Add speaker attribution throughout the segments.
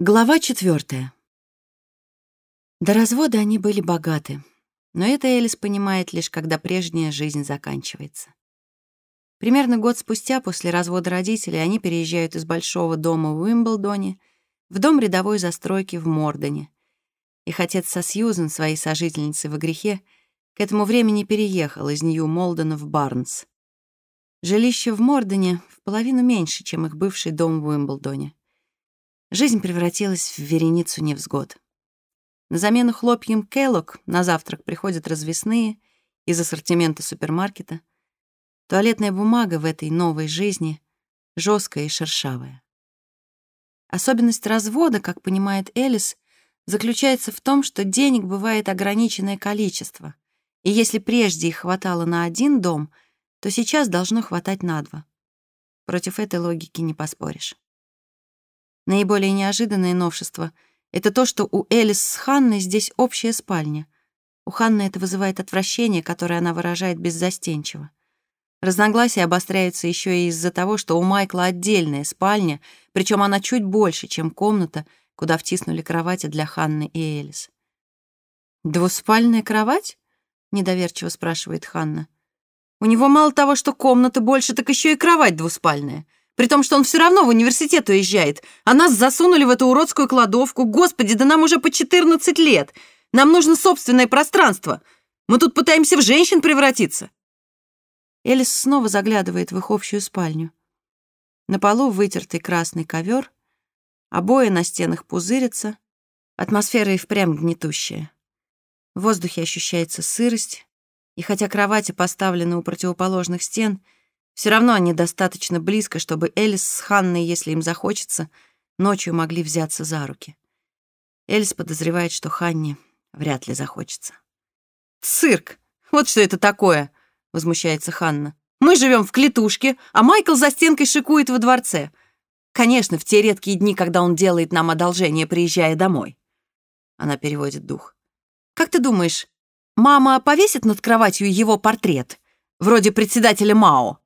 Speaker 1: Глава четвертая. До развода они были богаты, но это Элис понимает лишь, когда прежняя жизнь заканчивается. Примерно год спустя после развода родителей они переезжают из большого дома в Уимблдоне в дом рядовой застройки в Мордоне. Их отец со Сьюзен, своей сожительницей во грехе, к этому времени переехал из Нью-Молдона в Барнс. Жилище в Мордоне в половину меньше, чем их бывший дом в Уимблдоне. Жизнь превратилась в вереницу невзгод. На замену хлопьям Келлог на завтрак приходят развесные из ассортимента супермаркета. Туалетная бумага в этой новой жизни жесткая и шершавая. Особенность развода, как понимает Элис, заключается в том, что денег бывает ограниченное количество, и если прежде их хватало на один дом, то сейчас должно хватать на два. Против этой логики не поспоришь. Наиболее неожиданное новшество — это то, что у Элис с Ханной здесь общая спальня. У Ханны это вызывает отвращение, которое она выражает беззастенчиво. Разногласия обостряются еще и из-за того, что у Майкла отдельная спальня, причем она чуть больше, чем комната, куда втиснули кровати для Ханны и Элис. «Двуспальная кровать?» — недоверчиво спрашивает Ханна. «У него мало того, что комната больше, так еще и кровать двуспальная. При том, что он все равно в университет уезжает. А нас засунули в эту уродскую кладовку. Господи, да нам уже по 14 лет. Нам нужно собственное пространство. Мы тут пытаемся в женщин превратиться. Элис снова заглядывает в их общую спальню. На полу вытертый красный ковер, обои на стенах пузырятся, атмосфера и впрямь гнетущая. В воздухе ощущается сырость, и хотя кровати поставлены у противоположных стен — все равно они достаточно близко, чтобы Элис с Ханной, если им захочется, ночью могли взяться за руки. Элис подозревает, что Ханне вряд ли захочется. «Цирк! Вот что это такое!» — возмущается Ханна. «Мы живем в клетушке, а Майкл за стенкой шикует во дворце. Конечно, в те редкие дни, когда он делает нам одолжение, приезжая домой». Она переводит дух. «Как ты думаешь, мама повесит над кроватью его портрет, вроде председателя Мао?»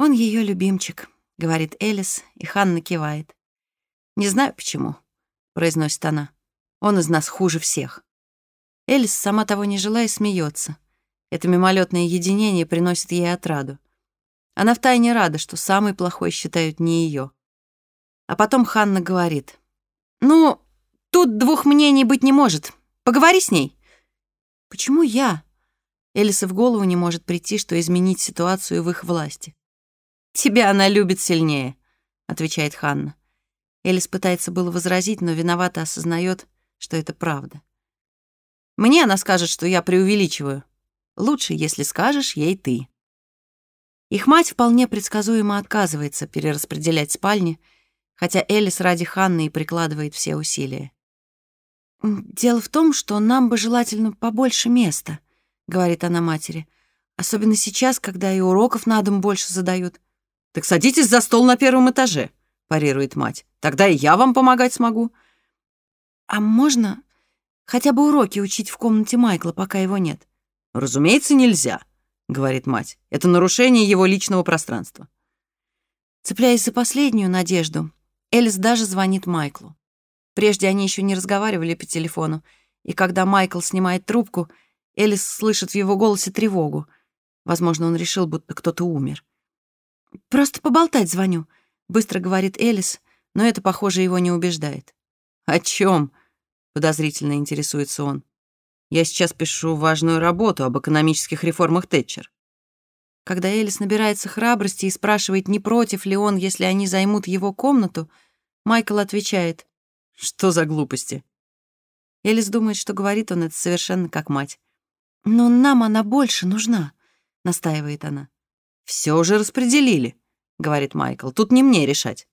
Speaker 1: «Он ее любимчик», — говорит Элис, и Ханна кивает. «Не знаю, почему», — произносит она. «Он из нас хуже всех». Элис, сама того не желая, смеется. Это мимолетное единение приносит ей отраду. Она втайне рада, что самый плохой считают не ее. А потом Ханна говорит. «Ну, тут двух мнений быть не может. Поговори с ней». «Почему я?» Элиса в голову не может прийти, что изменить ситуацию в их власти. «Тебя она любит сильнее», — отвечает Ханна. Элис пытается было возразить, но виновато осознает, что это правда. «Мне она скажет, что я преувеличиваю. Лучше, если скажешь ей ты». Их мать вполне предсказуемо отказывается перераспределять спальни, хотя Элис ради Ханны и прикладывает все усилия. «Дело в том, что нам бы желательно побольше места», — говорит она матери, «особенно сейчас, когда и уроков на дом больше задают». «Так садитесь за стол на первом этаже», — парирует мать. «Тогда и я вам помогать смогу». «А можно хотя бы уроки учить в комнате Майкла, пока его нет?» «Разумеется, нельзя», — говорит мать. «Это нарушение его личного пространства». Цепляясь за последнюю надежду, Элис даже звонит Майклу. Прежде они еще не разговаривали по телефону, и когда Майкл снимает трубку, Элис слышит в его голосе тревогу. Возможно, он решил, будто кто-то умер. «Просто поболтать звоню», — быстро говорит Элис, но это, похоже, его не убеждает. «О чем? подозрительно интересуется он. «Я сейчас пишу важную работу об экономических реформах Тэтчер». Когда Элис набирается храбрости и спрашивает, не против ли он, если они займут его комнату, Майкл отвечает, «Что за глупости?» Элис думает, что говорит он это совершенно как мать. «Но нам она больше нужна», — настаивает она. «Все уже распределили», — говорит Майкл. «Тут не мне решать».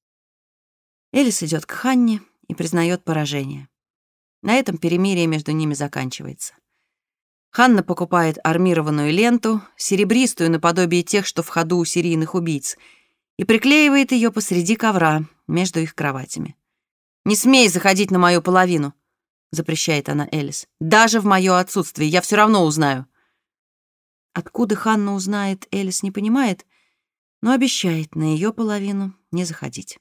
Speaker 1: Элис идет к Ханне и признает поражение. На этом перемирие между ними заканчивается. Ханна покупает армированную ленту, серебристую наподобие тех, что в ходу у серийных убийц, и приклеивает ее посреди ковра между их кроватями. «Не смей заходить на мою половину», — запрещает она Элис. «Даже в мое отсутствие, я все равно узнаю». Откуда Ханна узнает, Элис не понимает, но обещает на ее половину не заходить.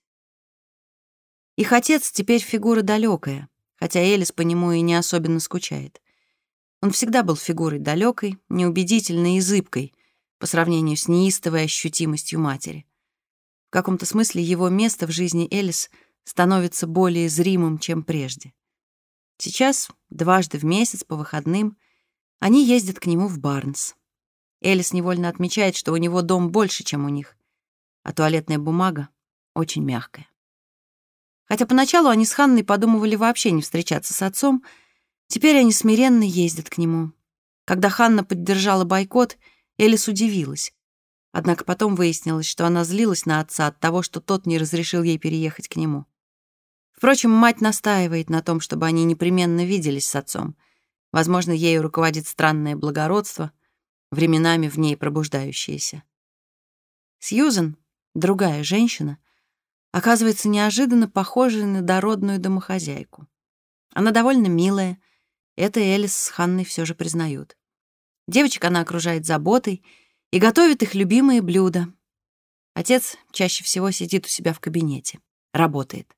Speaker 1: Их отец теперь фигура далекая, хотя Элис по нему и не особенно скучает. Он всегда был фигурой далекой, неубедительной и зыбкой по сравнению с неистовой ощутимостью матери. В каком-то смысле его место в жизни Элис становится более зримым, чем прежде. Сейчас, дважды в месяц по выходным, они ездят к нему в Барнс. Элис невольно отмечает, что у него дом больше, чем у них, а туалетная бумага очень мягкая. Хотя поначалу они с Ханной подумывали вообще не встречаться с отцом, теперь они смиренно ездят к нему. Когда Ханна поддержала бойкот, Элис удивилась. Однако потом выяснилось, что она злилась на отца от того, что тот не разрешил ей переехать к нему. Впрочем, мать настаивает на том, чтобы они непременно виделись с отцом. Возможно, ею руководит странное благородство, временами в ней пробуждающееся. Сьюзен, другая женщина, оказывается неожиданно похожей на дородную домохозяйку. Она довольно милая, это Элис с Ханной все же признают. Девочек она окружает заботой и готовит их любимые блюда. Отец чаще всего сидит у себя в кабинете, работает.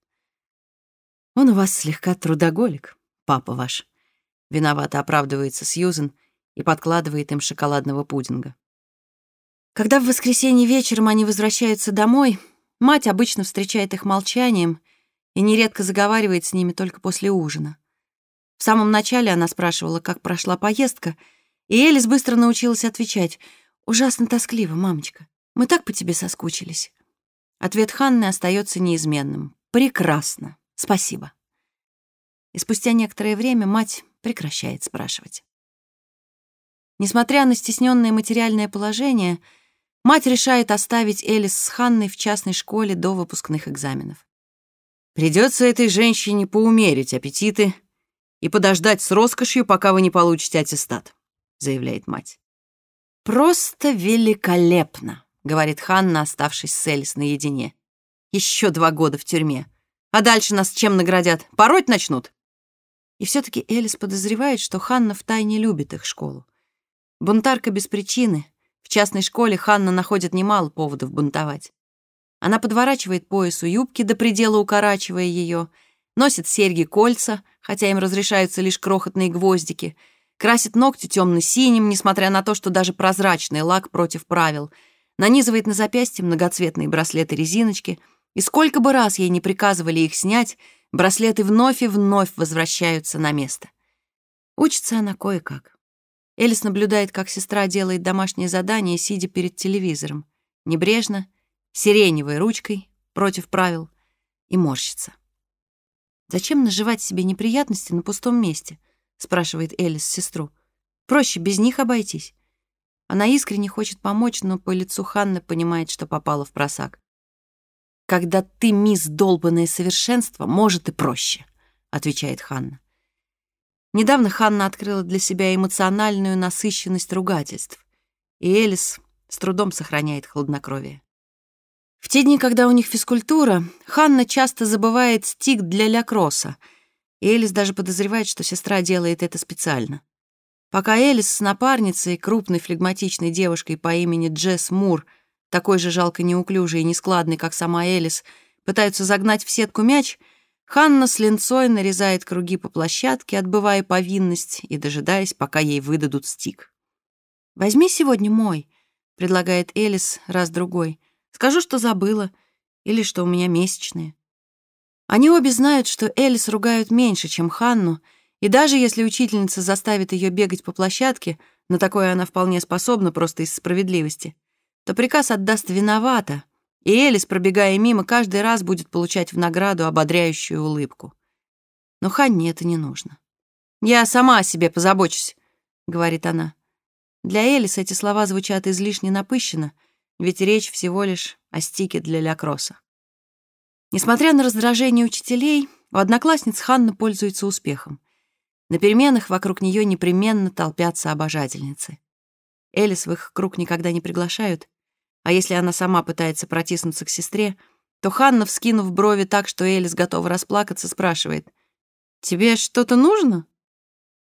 Speaker 1: Он у вас слегка трудоголик, папа ваш. Виновато оправдывается Сьюзен и подкладывает им шоколадного пудинга. Когда в воскресенье вечером они возвращаются домой, мать обычно встречает их молчанием и нередко заговаривает с ними только после ужина. В самом начале она спрашивала, как прошла поездка, и Элис быстро научилась отвечать «Ужасно тоскливо, мамочка. Мы так по тебе соскучились». Ответ Ханны остается неизменным. «Прекрасно». Спасибо. И спустя некоторое время мать прекращает спрашивать. Несмотря на стесненное материальное положение, мать решает оставить Элис с Ханной в частной школе до выпускных экзаменов.
Speaker 2: Придется этой женщине поумерить аппетиты и подождать с роскошью, пока вы не получите аттестат, заявляет мать.
Speaker 1: «Просто великолепно», — говорит Ханна, оставшись с Элис наедине. «Еще два года в тюрьме. А дальше нас чем наградят? Пороть начнут?» И все-таки Элис подозревает, что Ханна втайне любит их школу. Бунтарка без причины. В частной школе Ханна находит немало поводов бунтовать. Она подворачивает поясу юбки до предела укорачивая ее, носит серьги-кольца, хотя им разрешаются лишь крохотные гвоздики, красит ногти темно-синим, несмотря на то, что даже прозрачный лак против правил, нанизывает на запястье многоцветные браслеты-резиночки — и сколько бы раз ей не приказывали их снять, браслеты вновь и вновь возвращаются на место. Учится она кое-как. Элис наблюдает, как сестра делает домашнее задание, сидя перед телевизором. Небрежно, сиреневой ручкой, против правил, и морщится. «Зачем наживать себе неприятности на пустом месте?» — спрашивает Элис сестру. «Проще без них обойтись». Она искренне хочет помочь, но по лицу Ханны понимает, что попала в просак. «Когда ты мисс долбанное совершенство, может и проще», — отвечает Ханна. Недавно Ханна открыла для себя эмоциональную насыщенность ругательств, и Элис с трудом сохраняет хладнокровие. В те дни, когда у них физкультура, Ханна часто забывает стик для лякроса, и Элис даже подозревает, что сестра делает это специально. Пока Элис с напарницей, крупной флегматичной девушкой по имени Джесс Мур — такой же жалко неуклюжий и нескладный, как сама Элис, пытаются загнать в сетку мяч, Ханна с линцой нарезает круги по площадке, отбывая повинность и дожидаясь, пока ей выдадут стик. «Возьми сегодня мой», — предлагает Элис раз-другой. «Скажу, что забыла, или что у меня месячные». Они обе знают, что Элис ругают меньше, чем Ханну, и даже если учительница заставит ее бегать по площадке, на такое она вполне способна просто из справедливости — то приказ отдаст виновата, и Элис, пробегая мимо, каждый раз будет получать в награду ободряющую улыбку. Но Ханне это не нужно. «Я сама о себе позабочусь», — говорит она. Для Элис эти слова звучат излишне напыщенно, ведь речь всего лишь о стике для лякроса. Несмотря на раздражение учителей, у одноклассниц Ханна пользуется успехом. На переменах вокруг нее непременно толпятся обожательницы. Элис в их круг никогда не приглашают, а если она сама пытается протиснуться к сестре, то Ханна, вскинув брови так, что Элис готова расплакаться, спрашивает, «Тебе что-то нужно?»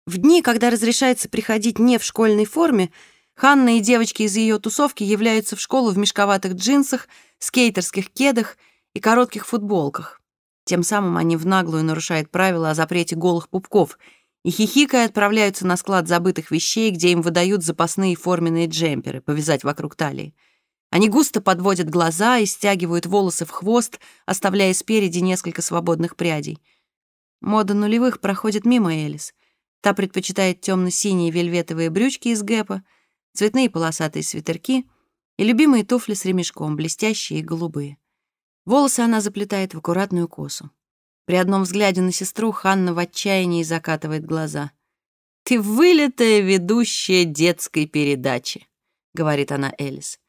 Speaker 1: В дни, когда разрешается приходить не в школьной форме, Ханна и девочки из ее тусовки являются в школу в мешковатых джинсах, скейтерских кедах и коротких футболках. Тем самым они в наглую нарушают правила о запрете голых пупков и хихикая отправляются на склад забытых вещей, где им выдают запасные форменные джемперы повязать вокруг талии. Они густо подводят глаза и стягивают волосы в хвост, оставляя спереди несколько свободных прядей. Мода нулевых проходит мимо Элис. Та предпочитает темно-синие вельветовые брючки из гэпа, цветные полосатые свитерки и любимые туфли с ремешком, блестящие и голубые. Волосы она заплетает в аккуратную косу. При одном взгляде на сестру Ханна в отчаянии закатывает глаза. «Ты вылитая ведущая детской передачи», — говорит она Элис.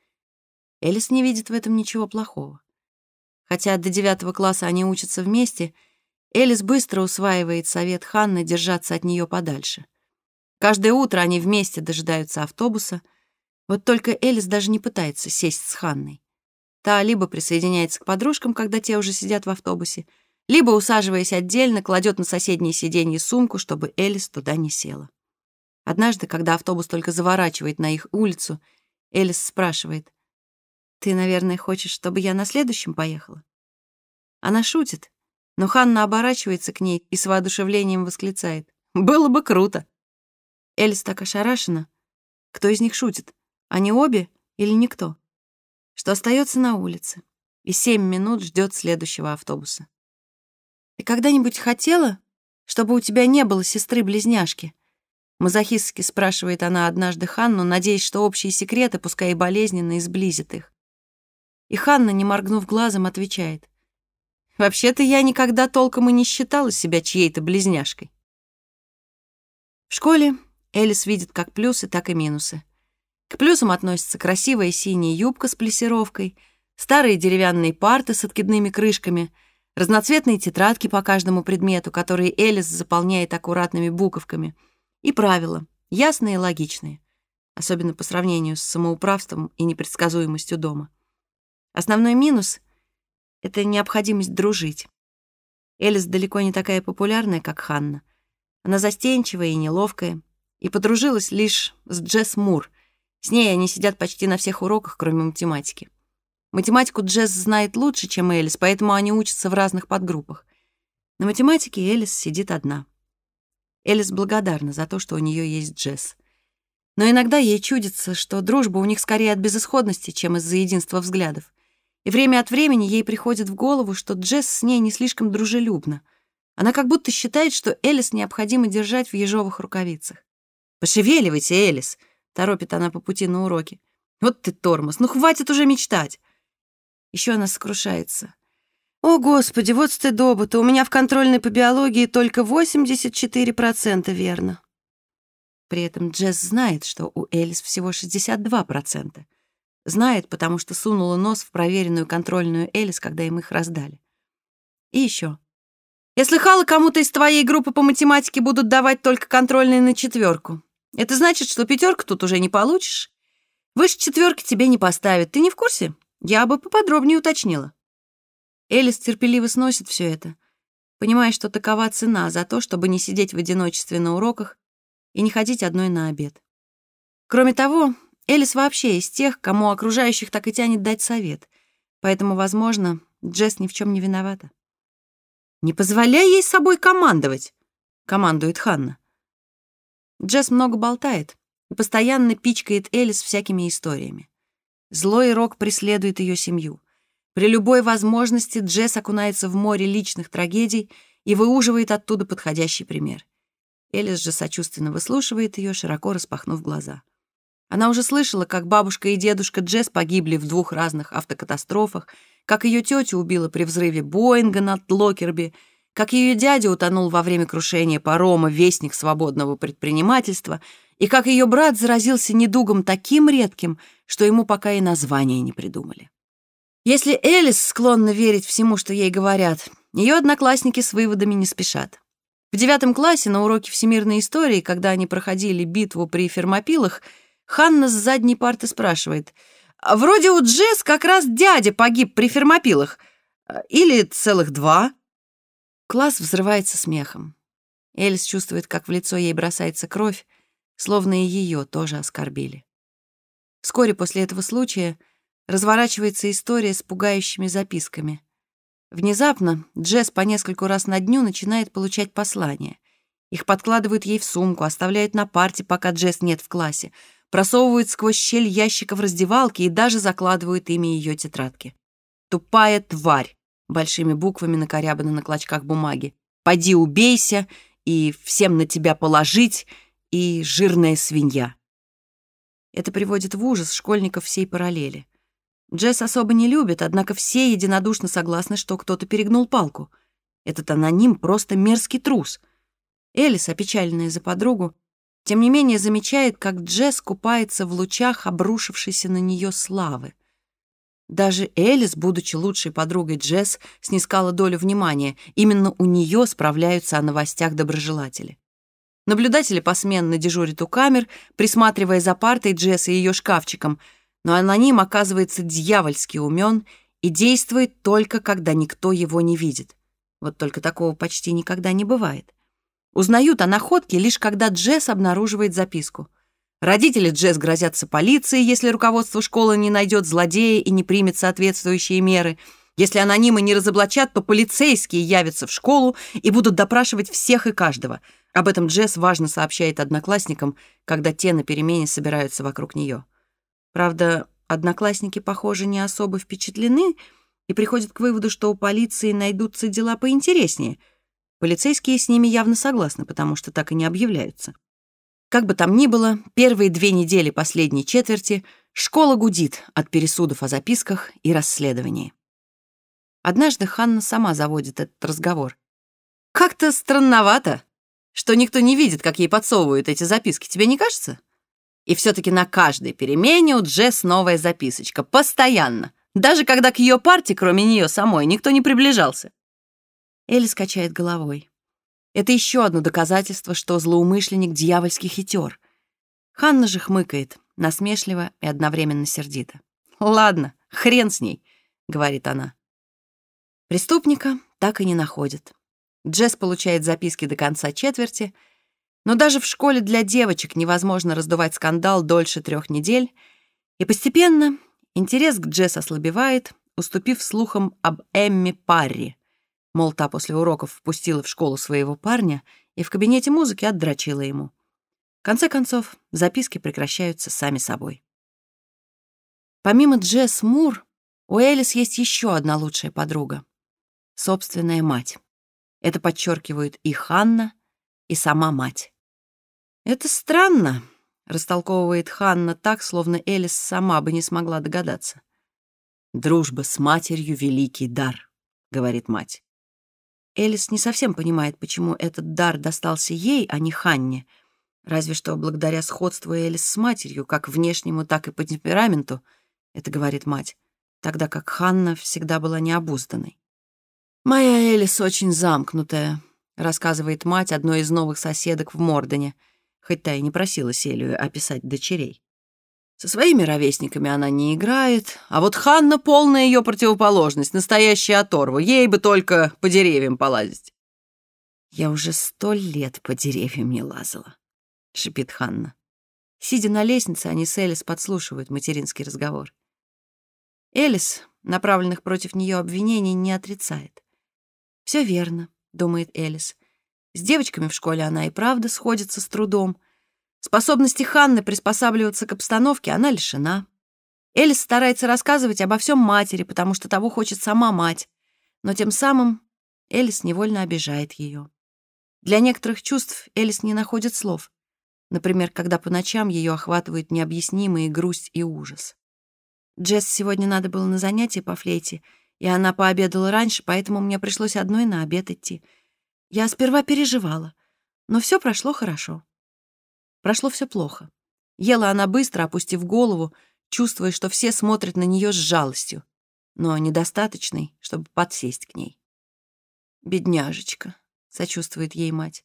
Speaker 1: Элис не видит в этом ничего плохого. Хотя до девятого класса они учатся вместе, Элис быстро усваивает совет Ханны держаться от нее подальше. Каждое утро они вместе дожидаются автобуса. Вот только Элис даже не пытается сесть с Ханной. Та либо присоединяется к подружкам, когда те уже сидят в автобусе, либо, усаживаясь отдельно, кладет на соседнее сиденье сумку, чтобы Элис туда не села. Однажды, когда автобус только заворачивает на их улицу, Элис спрашивает, «Ты, наверное, хочешь, чтобы я на следующем поехала?» Она шутит, но Ханна оборачивается к ней и с воодушевлением восклицает, «Было бы круто!» Элис так ошарашена. Кто из них шутит? Они обе или никто? что остается на улице и семь минут ждет следующего автобуса. Ты когда-нибудь хотела, чтобы у тебя не было сестры-близняшки? Мазохистски спрашивает она однажды Ханну, надеясь, что общие секреты, пускай и болезненно, изблизят их. И Ханна, не моргнув глазом, отвечает. «Вообще-то я никогда толком и не считала себя чьей-то близняшкой». В школе Элис видит как плюсы, так и минусы. К плюсам относятся красивая синяя юбка с плессировкой, старые деревянные парты с откидными крышками, разноцветные тетрадки по каждому предмету, которые Элис заполняет аккуратными буковками, и правила, ясные и логичные, особенно по сравнению с самоуправством и непредсказуемостью дома. Основной минус — это необходимость дружить. Элис далеко не такая популярная, как Ханна. Она застенчивая и неловкая, и подружилась лишь с Джесс Мур, с ней они сидят почти на всех уроках, кроме математики. Математику Джесс знает лучше, чем Элис, поэтому они учатся в разных подгруппах. На математике Элис сидит одна. Элис благодарна за то, что у нее есть Джесс. Но иногда ей чудится, что дружба у них скорее от безысходности, чем из-за единства взглядов. И время от времени ей приходит в голову, что Джесс с ней не слишком дружелюбна. Она как будто считает, что Элис необходимо держать в ежовых рукавицах. «Пошевеливайте, Элис!» Торопит она по пути на уроки. Вот ты тормоз, ну хватит уже мечтать. Еще она сокрушается. О, Господи, вот стыдоба-то, у меня в контрольной по биологии только 84% верно. При этом Джесс знает, что у Элис всего 62%. Знает, потому что сунула нос в проверенную контрольную Элис, когда им их раздали. И еще. Я слыхала, кому-то из твоей группы по математике будут давать только контрольные на четверку. Это значит, что пятерку тут уже не получишь. Выше четверки тебе не поставят. Ты не в курсе? Я бы поподробнее уточнила. Элис терпеливо сносит все это, понимая, что такова цена за то, чтобы не сидеть в одиночестве на уроках и не ходить одной на обед. Кроме того, Элис вообще из тех, кому окружающих так и тянет дать совет, поэтому, возможно, Джесс ни в чем не виновата. «Не позволяй ей собой командовать», — командует Ханна. Джесс много болтает и постоянно пичкает Элис всякими историями. Злой рок преследует ее семью. При любой возможности Джесс окунается в море личных трагедий и выуживает оттуда подходящий пример. Элис же сочувственно выслушивает ее, широко распахнув глаза. Она уже слышала, как бабушка и дедушка Джесс погибли в двух разных автокатастрофах, как ее тетю убила при взрыве Боинга над Локерби — как ее дядя утонул во время крушения парома «Вестник свободного предпринимательства», и как ее брат заразился недугом таким редким, что ему пока и названия не придумали. Если Элис склонна верить всему, что ей говорят, ее одноклассники с выводами не спешат. В девятом классе на уроке всемирной истории, когда они проходили битву при Фермопилах, Ханна с задней парты спрашивает, «Вроде у Джесс как раз дядя погиб при Фермопилах. Или целых два?» Класс взрывается смехом. Элис чувствует, как в лицо ей бросается кровь, словно и ее тоже оскорбили. Вскоре после этого случая разворачивается история с пугающими записками. Внезапно Джесс по нескольку раз на дню начинает получать послания. Их подкладывают ей в сумку, оставляют на парте, пока Джесс нет в классе, просовывают сквозь щель ящиков раздевалки и даже закладывают ими ее тетрадки. «Тупая тварь!» большими буквами накорябаны на клочках бумаги. «Поди убейся!» и «Всем на тебя положить!» и «Жирная свинья». Это приводит в ужас школьников всей параллели. Джесс особо не любит, однако все единодушно согласны, что кто-то перегнул палку. Этот аноним просто мерзкий трус. Элис, опечаленная за подругу, тем не менее замечает, как Джесс купается в лучах обрушившейся на нее славы. Даже Элис, будучи лучшей подругой Джесс, снискала долю внимания. Именно у нее справляются о новостях доброжелатели. Наблюдатели посменно дежурят у камер, присматривая за партой Джесс и ее шкафчиком, но аноним оказывается дьявольски умен и действует только, когда никто его не видит. Вот только такого почти никогда не бывает. Узнают о находке лишь когда Джесс обнаруживает записку. Родители Джесс грозятся полиции, если руководство школы не найдет злодея и не примет соответствующие меры. Если анонимы не разоблачат, то полицейские явятся в школу и будут допрашивать всех и каждого. Об этом Джесс важно сообщает одноклассникам, когда те на перемене собираются вокруг нее. Правда, одноклассники, похоже, не особо впечатлены и приходят к выводу, что у полиции найдутся дела поинтереснее. Полицейские с ними явно согласны, потому что так и не объявляются. Как бы там ни было, первые две недели последней четверти школа гудит от пересудов о записках и расследовании. Однажды Ханна сама заводит этот разговор. «Как-то странновато, что никто не видит, как ей подсовывают эти записки, тебе не кажется?» И все-таки на каждой перемене у Джесс новая записочка. Постоянно. Даже когда к ее партии, кроме нее самой, никто не приближался. Элли скачает головой. Это еще одно доказательство, что злоумышленник дьявольский хитер. Ханна же хмыкает, насмешливо и одновременно сердито. «Ладно, хрен с ней», — говорит она. Преступника так и не находят. Джесс получает записки до конца четверти, но даже в школе для девочек невозможно раздувать скандал дольше трех недель, и постепенно интерес к Джесс ослабевает, уступив слухам об Эмми Парри, Мол, та после уроков впустила в школу своего парня и в кабинете музыки отдрочила ему. В конце концов, записки прекращаются сами собой. Помимо Джесс Мур, у Элис есть еще одна лучшая подруга — собственная мать. Это подчеркивают и Ханна, и сама мать. «Это странно», — растолковывает Ханна так, словно Элис сама бы не смогла догадаться. «Дружба с матерью — великий дар», — говорит мать. Элис не совсем понимает, почему этот дар достался ей, а не Ханне. Разве что благодаря сходству Элис с матерью, как внешнему, так и по темпераменту, это говорит мать, тогда как Ханна всегда была необузданной. «Моя Элис очень замкнутая», — рассказывает мать одной из новых соседок в Мордоне, хоть та и не просила Селию описать дочерей. Со своими ровесниками она не играет, а вот Ханна — полная ее противоположность, настоящая оторва. Ей бы только по деревьям полазить. «Я уже сто лет по деревьям не лазала», — шипит Ханна. Сидя на лестнице, они с Элис подслушивают материнский разговор. Элис направленных против нее обвинений не отрицает. «Все верно», — думает Элис. «С девочками в школе она и правда сходится с трудом, Способности Ханны приспосабливаться к обстановке она лишена. Элис старается рассказывать обо всем матери, потому что того хочет сама мать, но тем самым Элис невольно обижает ее. Для некоторых чувств Элис не находит слов. Например, когда по ночам ее охватывают необъяснимые грусть и ужас. Джесс сегодня надо было на занятие по флейте, и она пообедала раньше, поэтому мне пришлось одной на обед идти. Я сперва переживала, но все прошло хорошо. Прошло все плохо. Ела она быстро, опустив голову, чувствуя, что все смотрят на нее с жалостью, но недостаточной, чтобы подсесть к ней. «Бедняжечка», — сочувствует ей мать.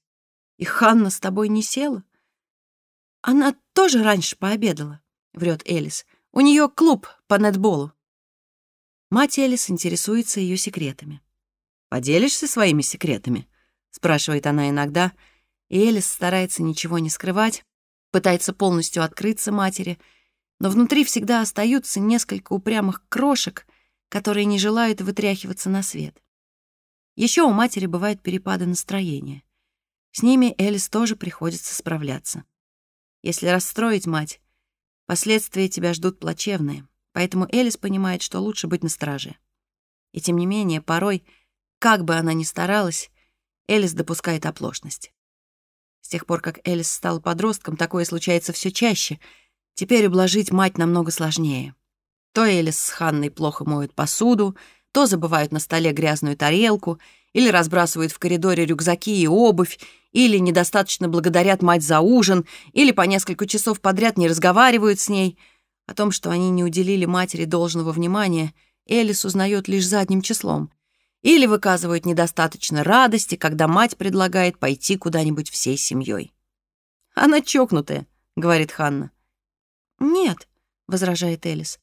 Speaker 1: «И Ханна с тобой не села?» «Она тоже раньше пообедала», — врет Элис. «У нее клуб по нетболу». Мать Элис интересуется ее секретами. «Поделишься своими секретами?» — спрашивает она иногда, и Элис старается ничего не скрывать, пытается полностью открыться матери, но внутри всегда остаются несколько упрямых крошек, которые не желают вытряхиваться на свет. Еще у матери бывают перепады настроения. С ними Элис тоже приходится справляться. Если расстроить мать, последствия тебя ждут плачевные, поэтому Элис понимает, что лучше быть настороже. И тем не менее, порой, как бы она ни старалась, Элис допускает оплошность. С тех пор, как Элис стала подростком, такое случается все чаще. Теперь ублажить мать намного сложнее. То Элис с Ханной плохо моют посуду, то забывают на столе грязную тарелку, или разбрасывают в коридоре рюкзаки и обувь, или недостаточно благодарят мать за ужин, или по несколько часов подряд не разговаривают с ней. О том, что они не уделили матери должного внимания, Элис узнает лишь задним числом. Или выказывают недостаточно радости, когда мать предлагает пойти куда-нибудь всей семьей. «Она чокнутая», — говорит Ханна. «Нет», — возражает Элис.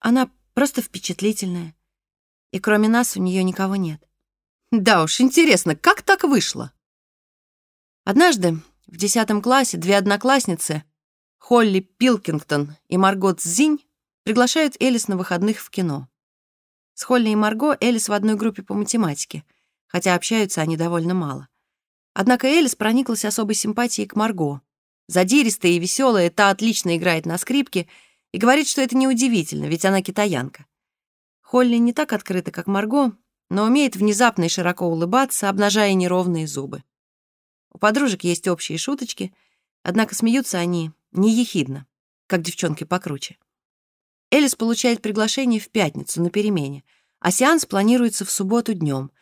Speaker 1: «Она просто впечатлительная. И кроме нас у нее никого нет».
Speaker 2: «Да уж, интересно, как так вышло?»
Speaker 1: Однажды в десятом классе две одноклассницы, Холли Пилкингтон и Маргот Зинь, приглашают Элис на выходных в кино. С Холли и Марго Элис в одной группе по математике, хотя общаются они довольно мало. Однако Элис прониклась особой симпатией к Марго. Задиристая и веселая, та отлично играет на скрипке и говорит, что это неудивительно, ведь она китаянка. Холли не так открыта, как Марго, но умеет внезапно и широко улыбаться, обнажая неровные зубы. У подружек есть общие шуточки, однако смеются они не ехидно, как девчонки покруче. Элис получает приглашение в пятницу на перемене, а сеанс планируется в субботу днем.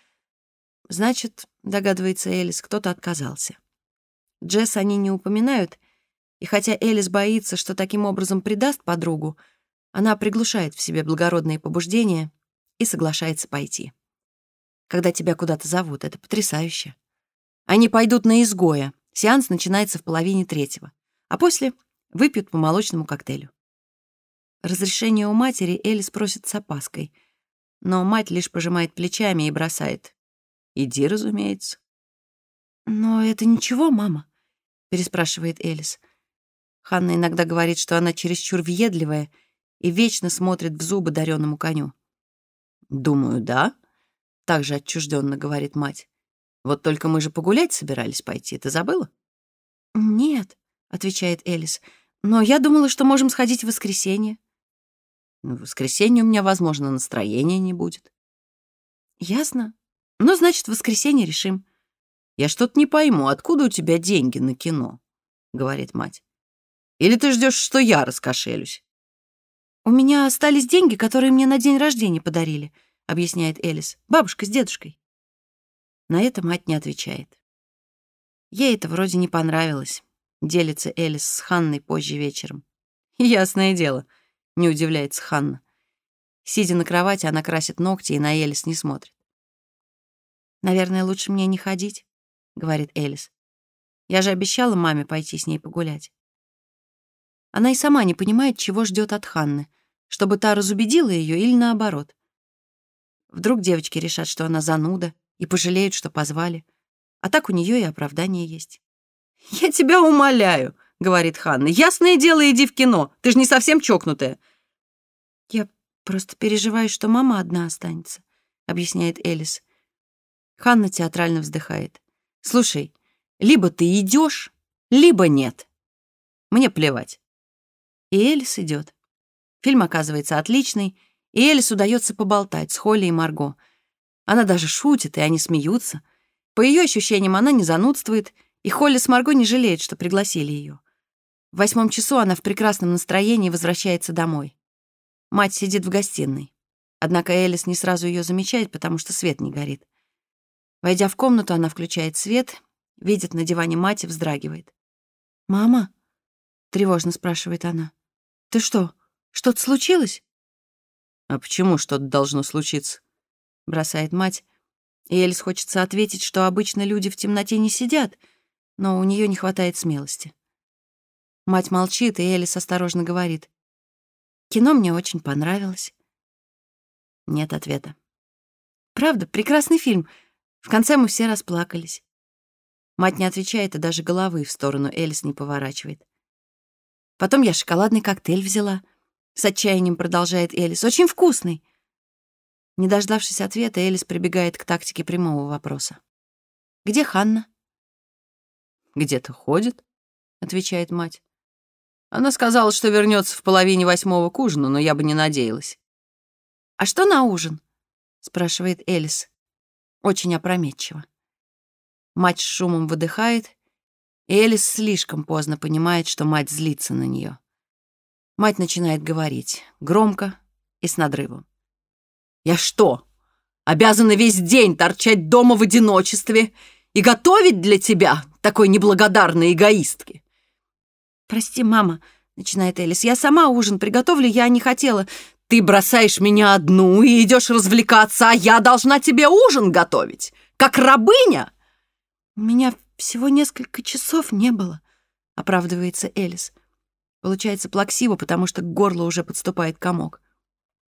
Speaker 1: Значит, догадывается Элис, кто-то отказался. Джесс они не упоминают, и хотя Элис боится, что таким образом предаст подругу, она приглушает в себе благородные побуждения и соглашается пойти. Когда тебя куда-то зовут, это потрясающе. Они пойдут на изгоя. Сеанс начинается в половине третьего. А после выпьют по молочному коктейлю. Разрешение у матери Элис просит с опаской. Но мать лишь пожимает плечами и бросает. «Иди, разумеется». «Но это ничего, мама?» — переспрашивает Элис. Ханна иногда говорит, что она чересчур въедливая и вечно смотрит в зубы дареному коню. «Думаю, да», — также отчужденно говорит мать. Вот только мы же погулять собирались пойти, ты забыла?» «Нет», — отвечает Элис, «но я думала, что можем сходить в воскресенье».
Speaker 2: «В воскресенье у меня, возможно, настроения не будет».
Speaker 1: «Ясно. Ну, значит, в воскресенье решим».
Speaker 2: «Я что-то не пойму, откуда у тебя деньги на кино?» — говорит мать. «Или ты ждешь, что я раскошелюсь?»
Speaker 1: «У меня остались деньги, которые мне на день рождения подарили», — объясняет Элис. «Бабушка с дедушкой». На это мать не отвечает. Ей это вроде не понравилось, делится Элис с Ханной позже вечером.
Speaker 2: Ясное дело, не удивляется Ханна.
Speaker 1: Сидя на кровати, она красит ногти и на Элис не смотрит. «Наверное, лучше мне не ходить», — говорит Элис. «Я же обещала маме пойти с ней погулять». Она и сама не понимает, чего ждет от Ханны, чтобы та разубедила ее или наоборот. Вдруг девочки решат, что она зануда, и пожалеют, что позвали. А так у нее и оправдание есть.
Speaker 2: «Я тебя умоляю», — говорит Ханна. «Ясное дело, иди в кино. Ты же не совсем чокнутая».
Speaker 1: «Я просто переживаю, что мама одна останется», — объясняет Элис. Ханна театрально вздыхает. «Слушай, либо ты идешь, либо нет. Мне плевать». И Элис идет. Фильм оказывается отличный, и Элис удается поболтать с Холли и Марго — она даже шутит, и они смеются. По ее ощущениям, она не занудствует, и Холли с Марго не жалеет, что пригласили ее. В восьмом часу она в прекрасном настроении возвращается домой. Мать сидит в гостиной. Однако Элис не сразу ее замечает, потому что свет не горит. Войдя в комнату, она включает свет, видит на диване мать и вздрагивает. «Мама?» — тревожно спрашивает она. «Ты что, что-то случилось?»
Speaker 2: «А почему что-то должно случиться?»
Speaker 1: — бросает мать. И Элис хочется ответить, что обычно люди в темноте не сидят, но у нее не хватает смелости. Мать молчит, и Элис осторожно говорит. «Кино мне очень понравилось». Нет ответа. «Правда, прекрасный фильм. В конце мы все расплакались». Мать не отвечает и даже головы в сторону Элис не поворачивает. Потом я шоколадный коктейль взяла. С отчаянием продолжает Элис. Очень вкусный. Не дождавшись ответа, Элис прибегает к тактике прямого вопроса. «Где Ханна?»
Speaker 2: «Где-то ходит», — отвечает мать. Она сказала, что вернется в половине восьмого к ужину, но я бы не надеялась.
Speaker 1: «А что на ужин?» — спрашивает Элис. Очень опрометчиво. Мать с шумом выдыхает, и Элис слишком поздно понимает, что мать злится на нее. Мать начинает говорить, громко и с надрывом.
Speaker 2: «Я что, обязана весь день торчать дома в одиночестве и готовить для тебя, такой неблагодарной эгоистки?»
Speaker 1: «Прости, мама», — начинает Элис, — «я сама ужин приготовлю, я не хотела...»
Speaker 2: «Ты бросаешь меня одну и идешь развлекаться, а я должна тебе ужин готовить, как рабыня!»
Speaker 1: «Меня всего несколько часов не было», — оправдывается Элис. Получается плаксиво, потому что к горлу уже подступает комок.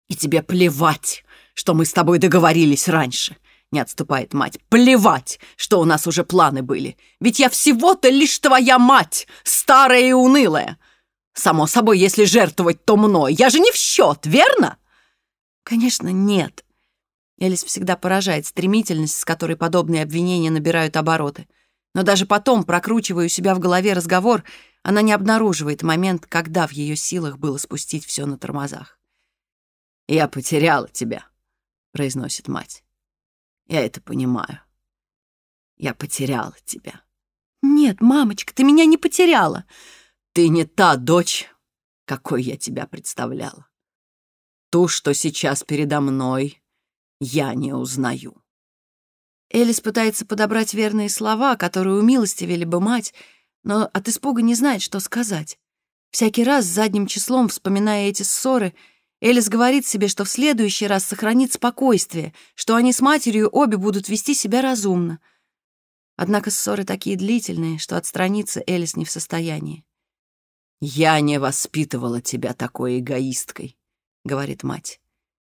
Speaker 2: «И тебе плевать, что мы с тобой договорились раньше», — не отступает мать. «Плевать, что у нас уже планы были. Ведь я всего-то лишь твоя мать, старая и унылая. Само собой, если жертвовать, то мной. Я же не в счет, верно?»
Speaker 1: «Конечно, нет». Элис всегда поражает стремительность, с которой подобные обвинения набирают обороты. Но даже потом, прокручивая у себя в голове разговор, она не обнаруживает момент, когда в ее силах было спустить все на тормозах.
Speaker 2: «Я потеряла тебя», — произносит мать. «Я это понимаю. Я потеряла тебя».
Speaker 1: «Нет, мамочка, ты меня не потеряла».
Speaker 2: «Ты не та дочь, какой я тебя представляла. Ту, что сейчас передо мной, я не узнаю».
Speaker 1: Элис пытается подобрать верные слова, которые умилостивили бы мать, но от испуга не знает, что сказать. Всякий раз задним числом, вспоминая эти ссоры, Элис говорит себе, что в следующий раз сохранит спокойствие, что они с матерью обе будут вести себя разумно. Однако ссоры такие длительные, что отстраниться Элис не в состоянии.
Speaker 2: «Я не воспитывала тебя такой эгоисткой», — говорит мать.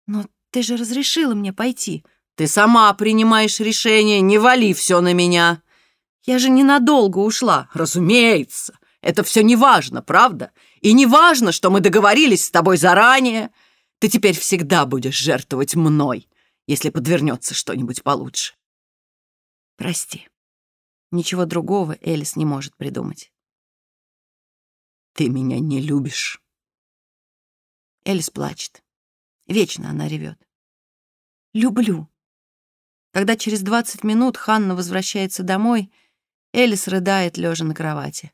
Speaker 1: «Но ты же разрешила мне пойти».
Speaker 2: «Ты сама принимаешь решение, не вали все на меня». Я же ненадолго ушла, разумеется. Это все не важно, правда? И не важно, что мы договорились с тобой заранее. Ты теперь всегда будешь жертвовать мной, если подвернется что-нибудь получше.
Speaker 1: Прости. Ничего другого Элис не может придумать.
Speaker 2: Ты меня не любишь.
Speaker 1: Элис плачет. Вечно она ревет. Люблю. Когда через 20 минут Ханна возвращается домой — Элис рыдает, лежа на кровати.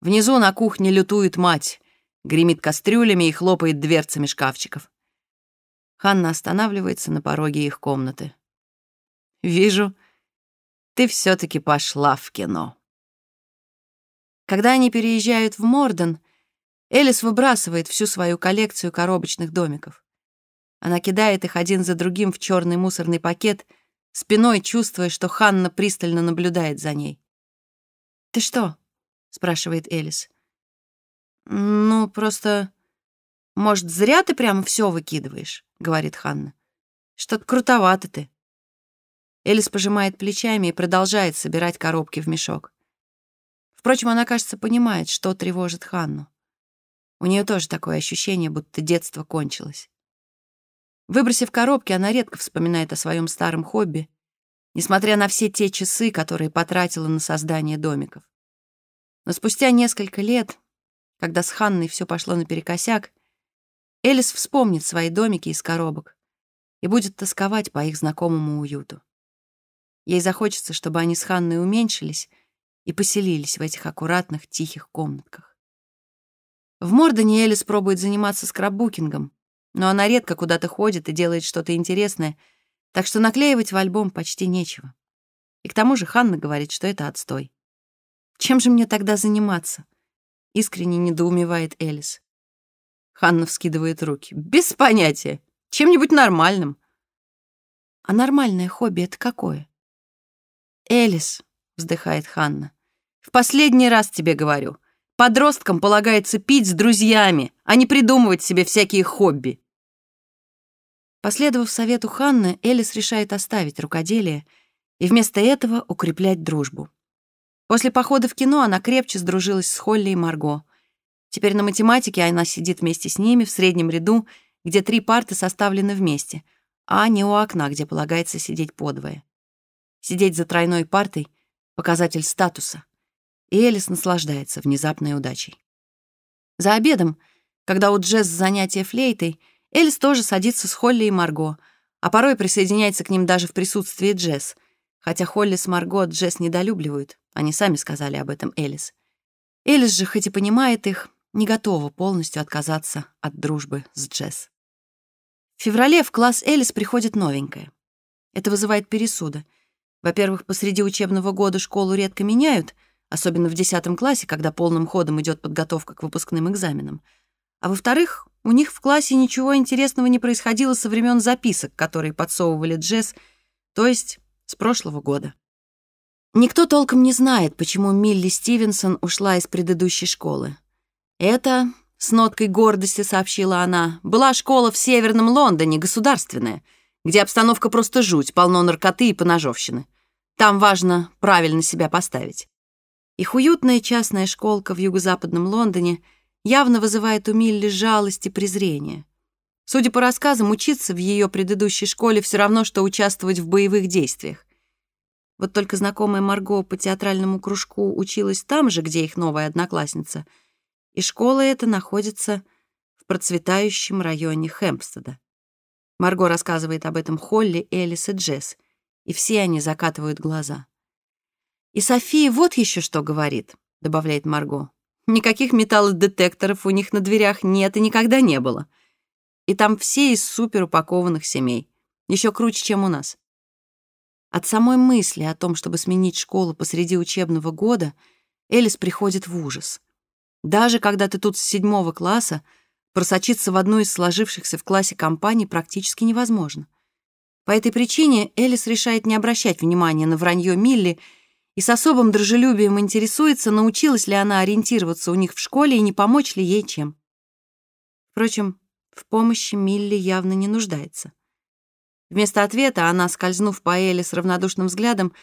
Speaker 1: Внизу на кухне лютует мать, гремит кастрюлями и хлопает дверцами шкафчиков. Ханна останавливается на пороге их комнаты. «Вижу, ты все таки пошла в кино». Когда они переезжают в Морден, Элис выбрасывает всю свою коллекцию коробочных домиков. Она кидает их один за другим в черный мусорный пакет, спиной чувствуя, что Ханна пристально наблюдает за ней. «Ты что?» — спрашивает Элис. «Ну, просто... Может, зря ты прямо все выкидываешь?» — говорит Ханна. «Что-то крутовато ты». Элис пожимает плечами и продолжает собирать коробки в мешок. Впрочем, она, кажется, понимает, что тревожит Ханну. У нее тоже такое ощущение, будто детство кончилось. Выбросив коробки, она редко вспоминает о своем старом хобби несмотря на все те часы, которые потратила на создание домиков. Но спустя несколько лет, когда с Ханной все пошло наперекосяк, Элис вспомнит свои домики из коробок и будет тосковать по их знакомому уюту. Ей захочется, чтобы они с Ханной уменьшились и поселились в этих аккуратных, тихих комнатках. В Мордоне Элис пробует заниматься скраббукингом, но она редко куда-то ходит и делает что-то интересное — так что наклеивать в альбом почти нечего. И к тому же Ханна говорит, что это отстой. Чем же мне тогда заниматься? Искренне недоумевает Элис. Ханна вскидывает руки. Без понятия. Чем-нибудь нормальным. А нормальное хобби — это какое? Элис, вздыхает Ханна. В последний раз тебе говорю. Подросткам полагается пить с друзьями, а не придумывать себе всякие хобби. Последовав совету Ханны, Элис решает оставить рукоделие и вместо этого укреплять дружбу. После похода в кино она крепче сдружилась с Холли и Марго. Теперь на математике она сидит вместе с ними в среднем ряду, где три парты составлены вместе, а не у окна, где полагается сидеть подвое. Сидеть за тройной партой — показатель статуса, и Элис наслаждается внезапной удачей. За обедом, когда у Джесс занятие флейтой, Элис тоже садится с Холли и Марго, а порой присоединяется к ним даже в присутствии Джесс, хотя Холли с Марго Джесс недолюбливают, они сами сказали об этом Элис. Элис же, хоть и понимает их, не готова полностью отказаться от дружбы с Джесс. В феврале в класс Элис приходит новенькая. Это вызывает пересуды. Во-первых, посреди учебного года школу редко меняют, особенно в 10 классе, когда полным ходом идет подготовка к выпускным экзаменам. А во-вторых, у них в классе ничего интересного не происходило со времен записок, которые подсовывали Джесс, то есть с прошлого года. Никто толком не знает, почему Милли Стивенсон ушла из предыдущей школы. Это, с ноткой гордости сообщила она, была школа в Северном Лондоне, государственная, где обстановка просто жуть, полно наркоты и поножовщины. Там важно правильно себя поставить. Их уютная частная школка в юго-западном Лондоне явно вызывает у Милли жалость и презрение. Судя по рассказам, учиться в ее предыдущей школе все равно, что участвовать в боевых действиях. Вот только знакомая Марго по театральному кружку училась там же, где их новая одноклассница, и школа эта находится в процветающем районе Хэмпстеда. Марго рассказывает об этом Холли, Элис и Джесс, и все они закатывают глаза. «И София вот еще что говорит», — добавляет Марго. «Никаких металлодетекторов у них на дверях нет и никогда не было. И там все из суперупакованных семей. Еще круче, чем у нас. От самой мысли о том, чтобы сменить школу посреди учебного года, Элис приходит в ужас. Даже когда ты тут с седьмого класса, просочиться в одну из сложившихся в классе компаний практически невозможно. По этой причине Элис решает не обращать внимания на вранье Милли и с особым дружелюбием интересуется, научилась ли она ориентироваться у них в школе и не помочь ли ей чем. Впрочем, в помощи Милли явно не нуждается. Вместо ответа она, скользнув по Элли с равнодушным взглядом,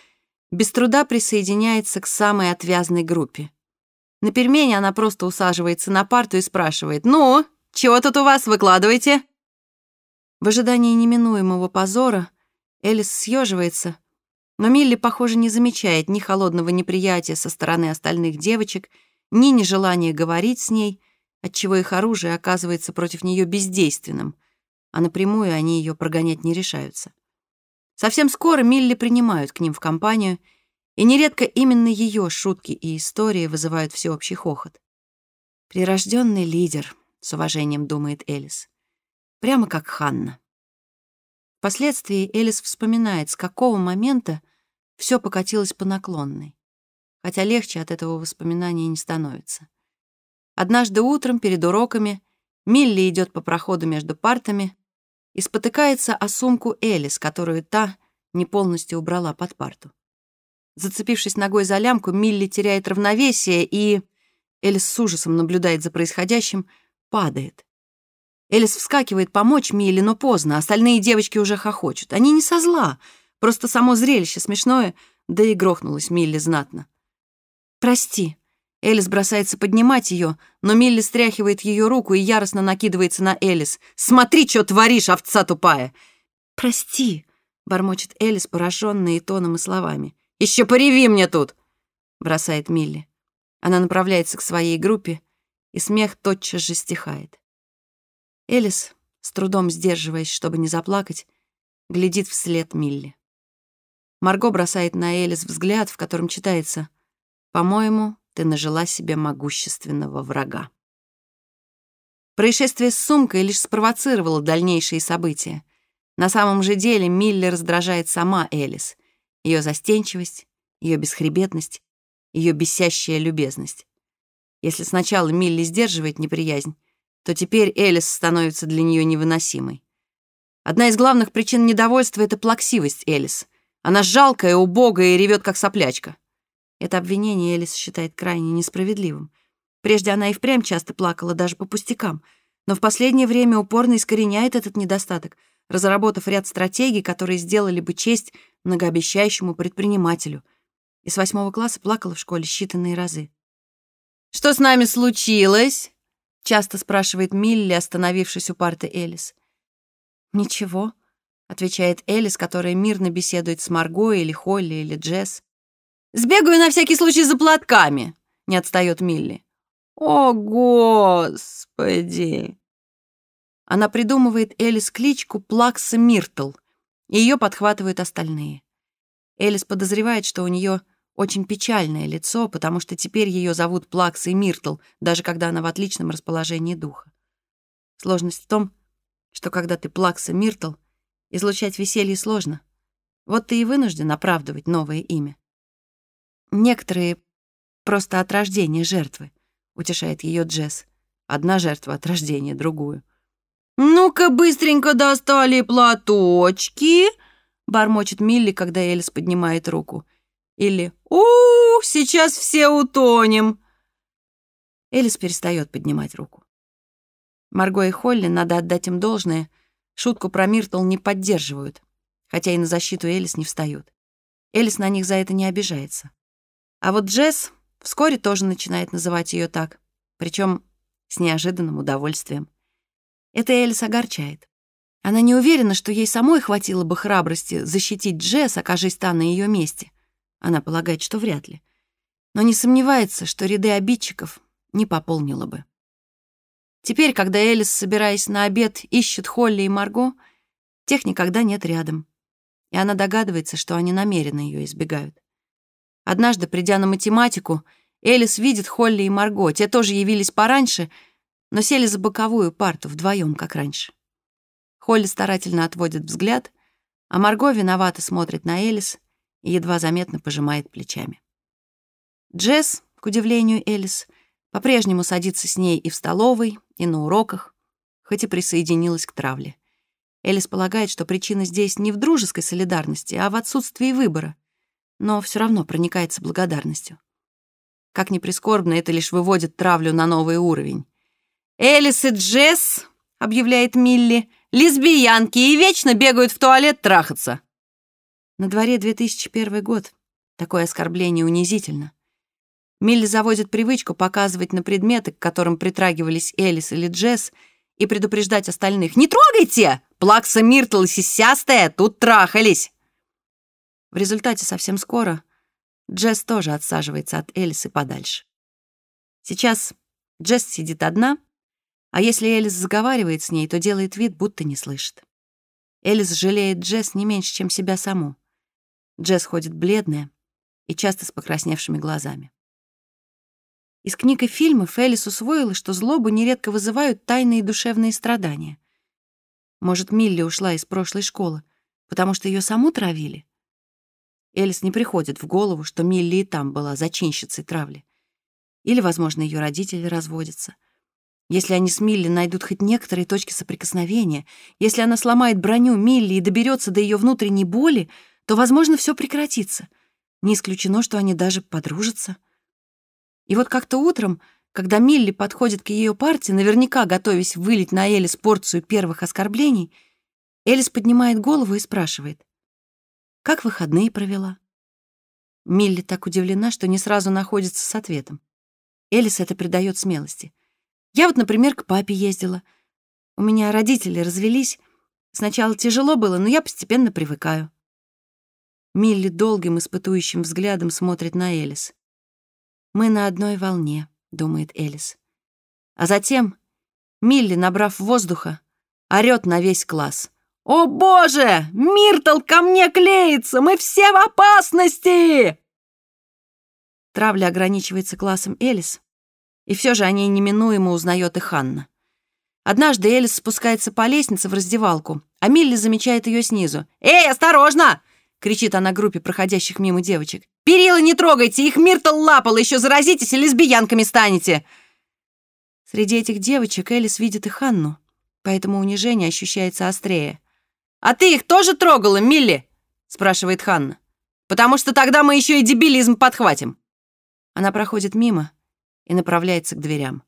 Speaker 1: без труда присоединяется к самой отвязной группе. На перемене она просто усаживается на парту и спрашивает «Ну, чего тут у вас выкладываете?» В ожидании неминуемого позора Элис съеживается, но Милли, похоже, не замечает ни холодного неприятия со стороны остальных девочек, ни нежелания говорить с ней, отчего их оружие оказывается против нее бездейственным — а напрямую они ее прогонять не решаются. Совсем скоро Милли принимают к ним в компанию, и нередко именно ее шутки и истории вызывают всеобщий хохот. «Прирожденный лидер», — с уважением думает Элис. Прямо как Ханна. Впоследствии Элис вспоминает, с какого момента все покатилось по наклонной, хотя легче от этого воспоминания не становится. Однажды утром перед уроками Милли идет по проходу между партами, и спотыкается о сумку Элис, которую та не полностью убрала под парту. Зацепившись ногой за лямку, Милли теряет равновесие и... Элис с ужасом наблюдает за происходящим, падает. Элис вскакивает помочь Милли, но поздно, остальные девочки уже хохочут. Они не со зла, просто само зрелище смешное, да и грохнулась Милли знатно. «Прости», Элис бросается поднимать ее, но Милли стряхивает ее руку и яростно накидывается на Элис. «Смотри, что творишь, овца тупая!» «Прости», — бормочет Элис, пораженная и тоном, и словами. «Еще пореви мне тут!» — бросает Милли. Она направляется к своей группе, и смех тотчас же стихает. Элис, с трудом сдерживаясь, чтобы не заплакать, глядит вслед Милли. Марго бросает на Элис взгляд, в котором читается «По-моему, ты нажила себе могущественного врага. Происшествие с сумкой лишь спровоцировало дальнейшие события. На самом же деле Милли раздражает сама Элис. Ее застенчивость, ее бесхребетность, ее бесящая любезность. Если сначала Милли сдерживает неприязнь, то теперь Элис становится для нее невыносимой. Одна из главных причин недовольства — это плаксивость Элис. Она жалкая, убогая и ревет, как соплячка. Это обвинение Элис считает крайне несправедливым. Прежде она и впрямь часто плакала, даже по пустякам, но в последнее время упорно искореняет этот недостаток, разработав ряд стратегий, которые сделали бы честь многообещающему предпринимателю. И с восьмого класса плакала в школе считанные разы. «Что с нами случилось?» — часто спрашивает Милли, остановившись у парты Элис. «Ничего», отвечает Элис, которая мирно беседует с Марго или Холли или Джесс.
Speaker 2: «Сбегаю на всякий случай за платками», — не отстает Милли. «О, Господи!»
Speaker 1: Она придумывает Элис кличку Плакса Миртл, и ее подхватывают остальные. Элис подозревает, что у нее очень печальное лицо, потому что теперь ее зовут Плакса и Миртл, даже когда она в отличном расположении духа. Сложность в том, что когда ты Плакса Миртл, излучать веселье сложно. Вот ты и вынужден оправдывать новое имя. Некоторые просто от рождения жертвы, утешает ее Джесс. Одна жертва от рождения, другую.
Speaker 2: «Ну-ка, быстренько достали платочки!» бормочет Милли, когда Элис поднимает руку. Или у, сейчас все утонем!»
Speaker 1: Элис перестает поднимать руку. Марго и Холли, надо отдать им должное, шутку про Миртл не поддерживают, хотя и на защиту Элис не встают. Элис на них за это не обижается. А вот Джесс вскоре тоже начинает называть ее так, причем с неожиданным удовольствием. Это Элис огорчает. Она не уверена, что ей самой хватило бы храбрости защитить Джесс, окажись та на ее месте. Она полагает, что вряд ли. Но не сомневается, что ряды обидчиков не пополнила бы. Теперь, когда Элис, собираясь на обед, ищет Холли и Марго, тех никогда нет рядом. И она догадывается, что они намеренно ее избегают. Однажды, придя на математику, Элис видит Холли и Марго. Те тоже явились пораньше, но сели за боковую парту вдвоем, как раньше. Холли старательно отводит взгляд, а Марго виновато смотрит на Элис и едва заметно пожимает плечами. Джесс, к удивлению Элис, по-прежнему садится с ней и в столовой, и на уроках, хоть и присоединилась к травле. Элис полагает, что причина здесь не в дружеской солидарности, а в отсутствии выбора, но все равно проникается благодарностью. Как ни прискорбно, это лишь выводит травлю на новый уровень.
Speaker 2: «Элис и Джесс», — объявляет Милли, Лесбиянки и вечно бегают в туалет трахаться.
Speaker 1: На дворе 2001 год. Такое оскорбление унизительно. Милли заводит привычку показывать на предметы, к которым притрагивались Элис или Джесс, и предупреждать остальных. «Не трогайте! Плакса Миртл и Сисястая тут трахались!» В результате совсем скоро Джесс тоже отсаживается от Элисы подальше. Сейчас Джесс сидит одна, а если Элис заговаривает с ней, то делает вид, будто не слышит. Элис жалеет Джесс не меньше, чем себя саму. Джесс ходит бледная и часто с покрасневшими глазами. Из книг и фильмов Элис усвоила, что злобу нередко вызывают тайные душевные страдания. Может, Милли ушла из прошлой школы, потому что ее саму травили? Элис не приходит в голову, что Милли и там была зачинщицей травли. Или, возможно, ее родители разводятся — если они с Милли найдут хоть некоторые точки соприкосновения, если она сломает броню Милли и доберется до ее внутренней боли, то, возможно, все прекратится. Не исключено, что они даже подружатся. И вот как-то утром, когда Милли подходит к ее парте, наверняка готовясь вылить на Элис порцию первых оскорблений, Элис поднимает голову и спрашивает, «Как выходные провела?» Милли так удивлена, что не сразу находится с ответом. Элис это придает смелости. Я вот, например, к папе ездила. У меня родители развелись. Сначала тяжело было, но я постепенно привыкаю. Милли долгим испытующим взглядом смотрит на Элис. «Мы на одной волне», — думает Элис. А затем Милли, набрав воздуха, орёт на весь класс. «О боже! Миртл ко мне клеится! Мы все в опасности!» Травля ограничивается классом Элис, и все же о ней неминуемо узнает и Ханна. Однажды Элис спускается по лестнице в раздевалку, а Милли замечает ее снизу. «Эй, осторожно!» — кричит она группе проходящих мимо девочек. «Перила не трогайте, их Миртл лапал, еще заразитесь и лесбиянками станете!» Среди этих девочек Элис видит и Ханну, поэтому унижение ощущается острее. «А ты их тоже трогала, Милли?» — спрашивает Ханна. «Потому что тогда мы еще и дебилизм подхватим». Она проходит мимо, и направляется к дверям.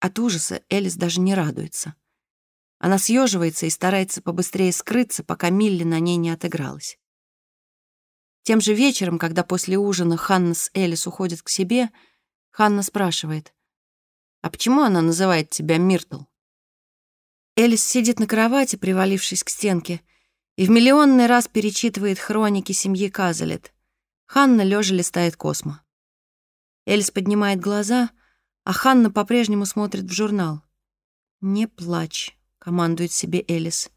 Speaker 1: От ужаса Элис даже не радуется. Она съеживается и старается побыстрее скрыться, пока Милли на ней не отыгралась. Тем же вечером, когда после ужина Ханна с Элис уходят к себе, Ханна спрашивает, «А почему она называет тебя Миртл?» Элис сидит на кровати, привалившись к стенке, и в миллионный раз перечитывает хроники семьи Казалет. Ханна лежа листает Космо. Элис поднимает глаза, а Ханна по-прежнему смотрит в журнал. «Не плачь», — командует себе Элис.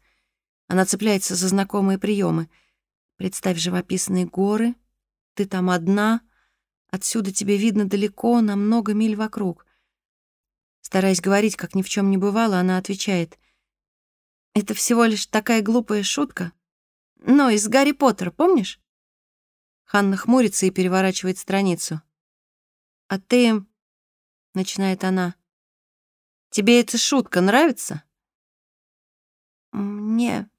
Speaker 1: Она цепляется за знакомые приемы. «Представь живописные горы, ты там одна, отсюда тебе видно далеко, на много миль вокруг». Стараясь говорить, как ни в чем не бывало, она отвечает. «Это всего лишь такая глупая шутка. Но из Гарри Поттера, помнишь?» Ханна хмурится и переворачивает страницу. «А ты...» — начинает она. «Тебе эта шутка нравится?» «Мне...»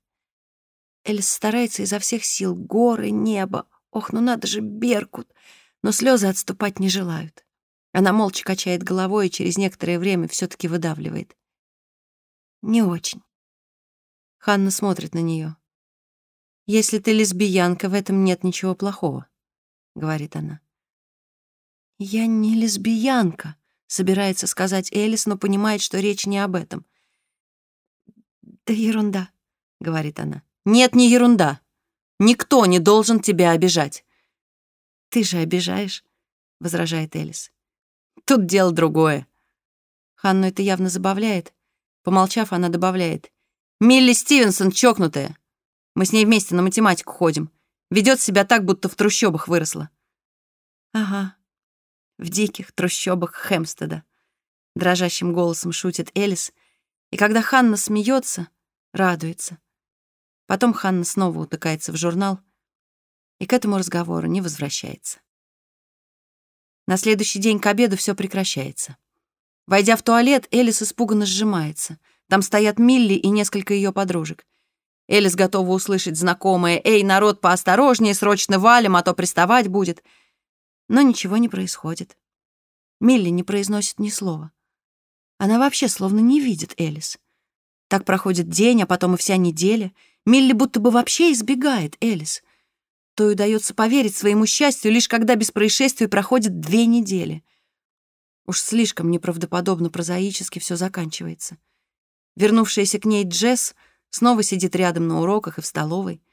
Speaker 1: Элис старается изо всех сил. Горы, небо. Ох, ну надо же, Беркут. Но слезы отступать не желают. Она молча качает головой и через некоторое время все таки выдавливает. «Не очень». Ханна смотрит на нее. «Если ты лесбиянка, в этом нет ничего плохого», — говорит она. «Я не лесбиянка», — собирается сказать Элис, но понимает, что речь не об этом. «Да ерунда», — говорит она. «Нет, не ерунда. Никто не должен тебя обижать». «Ты же обижаешь», — возражает Элис. «Тут дело другое». Ханну это явно забавляет. Помолчав, она добавляет. «Милли Стивенсон чокнутая. Мы с ней вместе на математику ходим. Ведет себя так, будто в трущобах выросла». «Ага», в диких трущобах Хемстеда. Дрожащим голосом шутит Элис, и когда Ханна смеется, радуется. Потом Ханна снова утыкается в журнал и к этому разговору не возвращается. На следующий день к обеду все прекращается. Войдя в туалет, Элис испуганно сжимается. Там стоят Милли и несколько ее подружек. Элис готова услышать знакомое «Эй, народ, поосторожнее, срочно валим, а то приставать будет», но ничего не происходит. Милли не произносит ни слова. Она вообще словно не видит Элис. Так проходит день, а потом и вся неделя. Милли будто бы вообще избегает Элис. То и удается поверить своему счастью, лишь когда без происшествий проходит две недели. Уж слишком неправдоподобно прозаически все заканчивается. Вернувшаяся к ней Джесс снова сидит рядом на уроках и в столовой.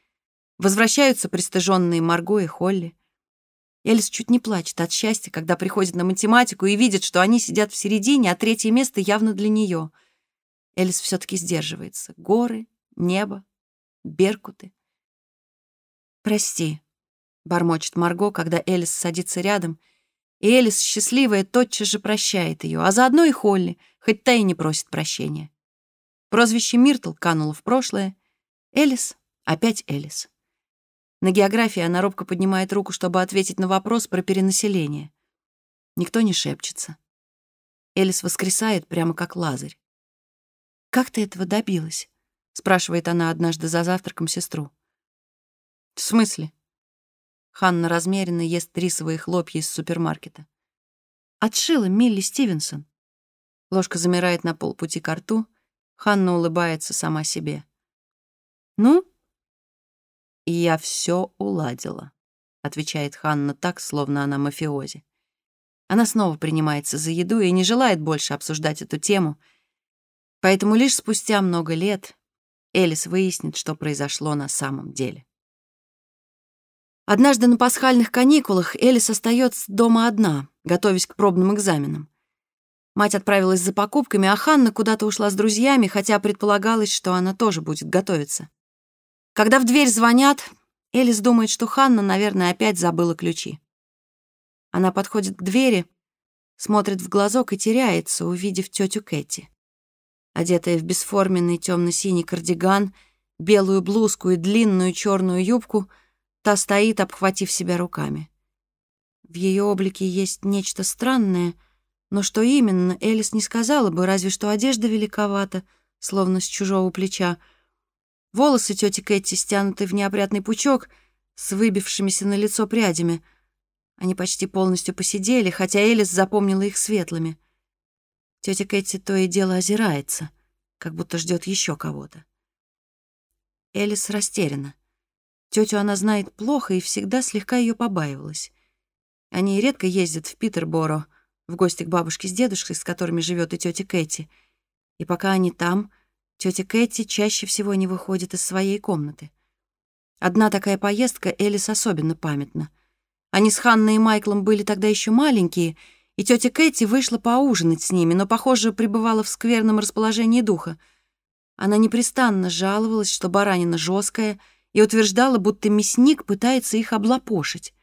Speaker 1: Возвращаются пристыженные Марго и Холли. Элис чуть не плачет от счастья, когда приходит на математику и видит, что они сидят в середине, а третье место явно для нее. Элис все-таки сдерживается. Горы, небо, беркуты. «Прости», — бормочет Марго, когда Элис садится рядом, и Элис, счастливая, тотчас же прощает ее, а заодно и Холли, хоть та и не просит прощения. Прозвище Миртл кануло в прошлое. Элис — опять Элис. На географии она робко поднимает руку, чтобы ответить на вопрос про перенаселение. Никто не шепчется. Элис воскресает прямо как Лазарь. «Как ты этого добилась?» — спрашивает она однажды за завтраком сестру. «В смысле?» Ханна размеренно ест рисовые хлопья из супермаркета. «Отшила Милли Стивенсон». Ложка замирает на полпути к рту. Ханна улыбается сама себе. «Ну, «И я все уладила», — отвечает Ханна так, словно она мафиози. Она снова принимается за еду и не желает больше обсуждать эту тему, поэтому лишь спустя много лет Элис выяснит, что произошло на самом деле. Однажды на пасхальных каникулах Элис остается дома одна, готовясь к пробным экзаменам. Мать отправилась за покупками, а Ханна куда-то ушла с друзьями, хотя предполагалось, что она тоже будет готовиться. Когда в дверь звонят, Элис думает, что Ханна, наверное, опять забыла ключи. Она подходит к двери, смотрит в глазок и теряется, увидев тетю Кэти. Одетая в бесформенный темно-синий кардиган, белую блузку и длинную черную юбку, та стоит, обхватив себя руками. В ее облике есть нечто странное, но что именно, Элис не сказала бы, разве что одежда великовата, словно с чужого плеча, Волосы тети Кэти стянуты в неопрятный пучок с выбившимися на лицо прядями. Они почти полностью посидели, хотя Элис запомнила их светлыми. Тетя Кэти то и дело озирается, как будто ждет еще кого-то. Элис растеряна. Тетю она знает плохо и всегда слегка ее побаивалась. Они редко ездят в Питерборо в гости к бабушке с дедушкой, с которыми живет и тетя Кэти. И пока они там, Тетя Кэти чаще всего не выходит из своей комнаты. Одна такая поездка Элис особенно памятна. Они с Ханной и Майклом были тогда еще маленькие, и тетя Кэти вышла поужинать с ними, но, похоже, пребывала в скверном расположении духа. Она непрестанно жаловалась, что баранина жесткая, и утверждала, будто мясник пытается их облапошить.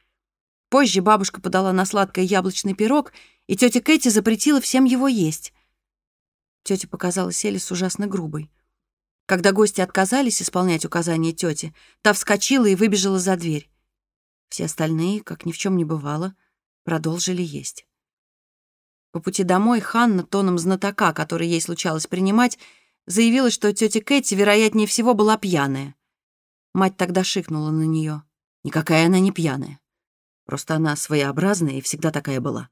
Speaker 1: Позже бабушка подала на сладкое яблочный пирог, и тетя Кэти запретила всем его есть. Тетя показалась Элис ужасно грубой. Когда гости отказались исполнять указания тети, та вскочила и выбежала за дверь. Все остальные, как ни в чем не бывало, продолжили есть. По пути домой Ханна, тоном знатока, который ей случалось принимать, заявила, что тетя Кэти, вероятнее всего, была пьяная. Мать тогда шикнула на нее. Никакая она не пьяная. Просто она своеобразная и всегда такая была.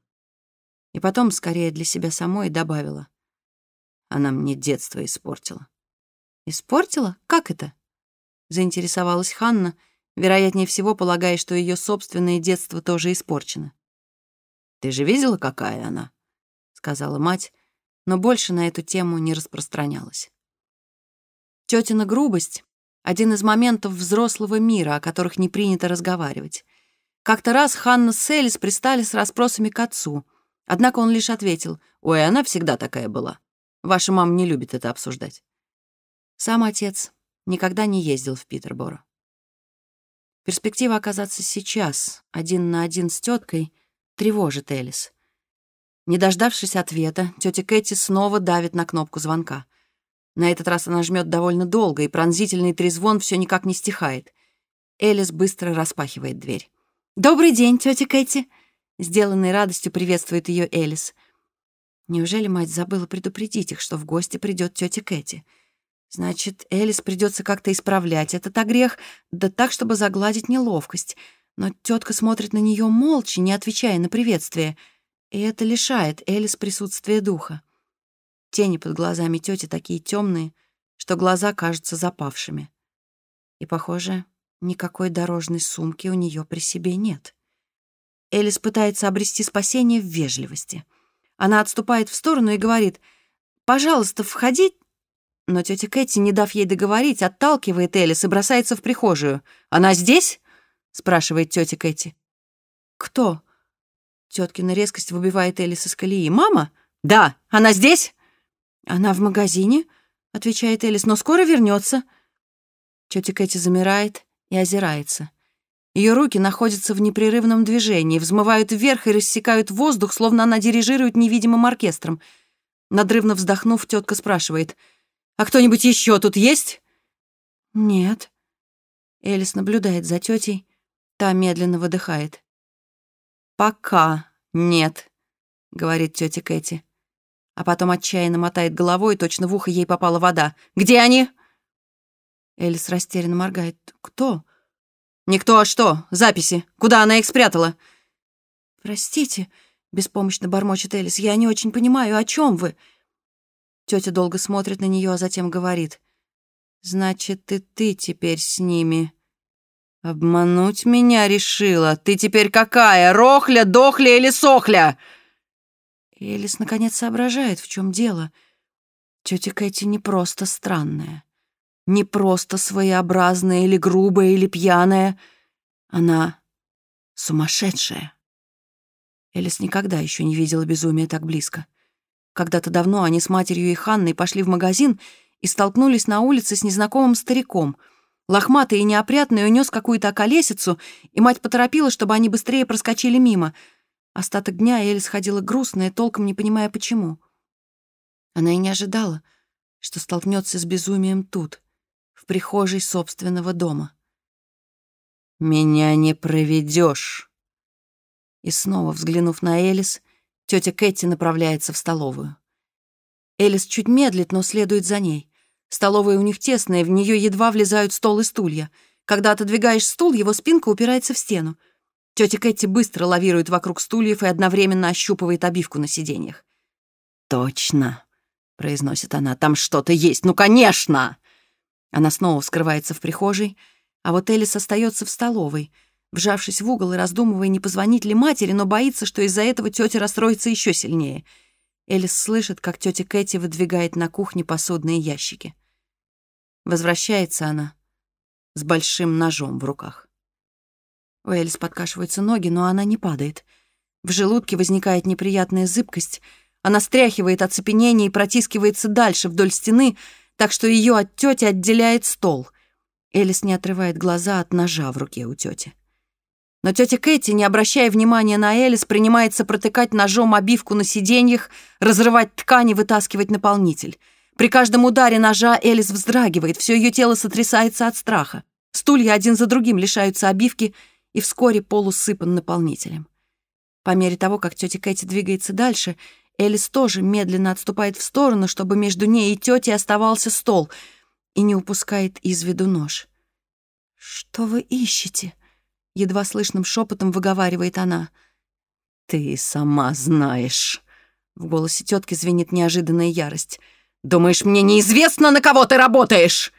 Speaker 1: И потом, скорее для себя самой, добавила. Она мне детство испортила. «Испортила? Как это?» Заинтересовалась Ханна, вероятнее всего полагая, что ее собственное детство тоже испорчено. «Ты же видела, какая она?» — сказала мать, но больше на эту тему не распространялась. Тетина грубость — один из моментов взрослого мира, о которых не принято разговаривать. Как-то раз Ханна с Элис пристали с расспросами к отцу, однако он лишь ответил, «Ой, она всегда такая была. Ваша мама не любит это обсуждать». Сам отец никогда не ездил в Питерборо. Перспектива оказаться сейчас один на один с теткой тревожит Элис. Не дождавшись ответа, тетя Кэти снова давит на кнопку звонка. На этот раз она жмет довольно долго, и пронзительный трезвон все никак не стихает. Элис быстро распахивает дверь. «Добрый день, тетя Кэти!» Сделанной радостью приветствует ее Элис. Неужели мать забыла предупредить их, что в гости придет тетя Кэти? Значит, Элис придется как-то исправлять этот огрех, да так, чтобы загладить неловкость. Но тетка смотрит на нее молча, не отвечая на приветствие. И это лишает Элис присутствия духа. Тени под глазами тети такие темные, что глаза кажутся запавшими. И, похоже, никакой дорожной сумки у нее при себе нет. Элис пытается обрести спасение в вежливости. Она отступает в сторону и говорит «Пожалуйста, входи но тетя Кэти, не дав ей договорить, отталкивает Элис и бросается в прихожую. «Она здесь?» — спрашивает тетя Кэти. «Кто?» Теткина резкость выбивает Элис из колеи. «Мама?» «Да, она здесь?» «Она в магазине?» — отвечает Элис, «но скоро вернется. Тетя Кэти замирает и озирается. Ее руки находятся в непрерывном движении, взмывают вверх и рассекают воздух, словно она дирижирует невидимым оркестром. Надрывно вздохнув, тетка спрашивает — а кто-нибудь еще тут есть?» «Нет». Элис наблюдает за тетей. Та медленно выдыхает. «Пока нет», — говорит тетя Кэти. А потом отчаянно мотает головой, точно в ухо ей попала вода. «Где они?» Элис растерянно моргает. «Кто?» «Никто, а что? Записи. Куда она их спрятала?» «Простите», — беспомощно бормочет Элис, «я не очень понимаю, о чем вы?» Тетя долго смотрит на нее, а затем говорит. «Значит, и ты теперь с ними». «Обмануть меня решила? Ты теперь какая? Рохля, дохля или сохля?» Элис наконец соображает, в чем дело. Тетя Кэти не просто странная, не просто своеобразная или грубая или пьяная. Она сумасшедшая. Элис никогда еще не видела безумия так близко. Когда-то давно они с матерью и Ханной пошли в магазин и столкнулись на улице с незнакомым стариком. Лохматый и неопрятный унес какую-то околесицу, и мать поторопила, чтобы они быстрее проскочили мимо. Остаток дня Элис ходила грустная, толком не понимая, почему. Она и не ожидала, что столкнется с безумием тут, в прихожей собственного дома. «Меня не проведешь. И снова, взглянув на Элис, Тетя Кэти направляется в столовую. Элис чуть медлит, но следует за ней. Столовая у них тесная, в нее едва влезают стол и стулья. Когда отодвигаешь стул, его спинка упирается в стену. Тетя Кэти быстро лавирует вокруг стульев и одновременно ощупывает обивку на сиденьях. «Точно», — произносит она, — «там что-то есть, ну, конечно!» Она снова скрывается в прихожей, а вот Элис остается в столовой — вжавшись в угол и раздумывая, не позвонить ли матери, но боится, что из-за этого тетя расстроится еще сильнее. Элис слышит, как тетя Кэти выдвигает на кухне посудные ящики. Возвращается она с большим ножом в руках. У Элис подкашиваются ноги, но она не падает. В желудке возникает неприятная зыбкость. Она стряхивает оцепенение и протискивается дальше вдоль стены, так что ее от тети отделяет стол. Элис не отрывает глаза от ножа в руке у тети. Но тетя Кэти, не обращая внимания на Элис, принимается протыкать ножом обивку на сиденьях, разрывать ткань и вытаскивать наполнитель. При каждом ударе ножа Элис вздрагивает, все ее тело сотрясается от страха. Стулья один за другим лишаются обивки, и вскоре пол усыпан наполнителем. По мере того, как тетя Кэти двигается дальше, Элис тоже медленно отступает в сторону, чтобы между ней и тетей оставался стол, и не упускает из виду нож. «Что вы ищете?» едва слышным шепотом выговаривает она. «Ты сама знаешь». В голосе тетки звенит неожиданная ярость. «Думаешь, мне неизвестно, на кого ты работаешь?»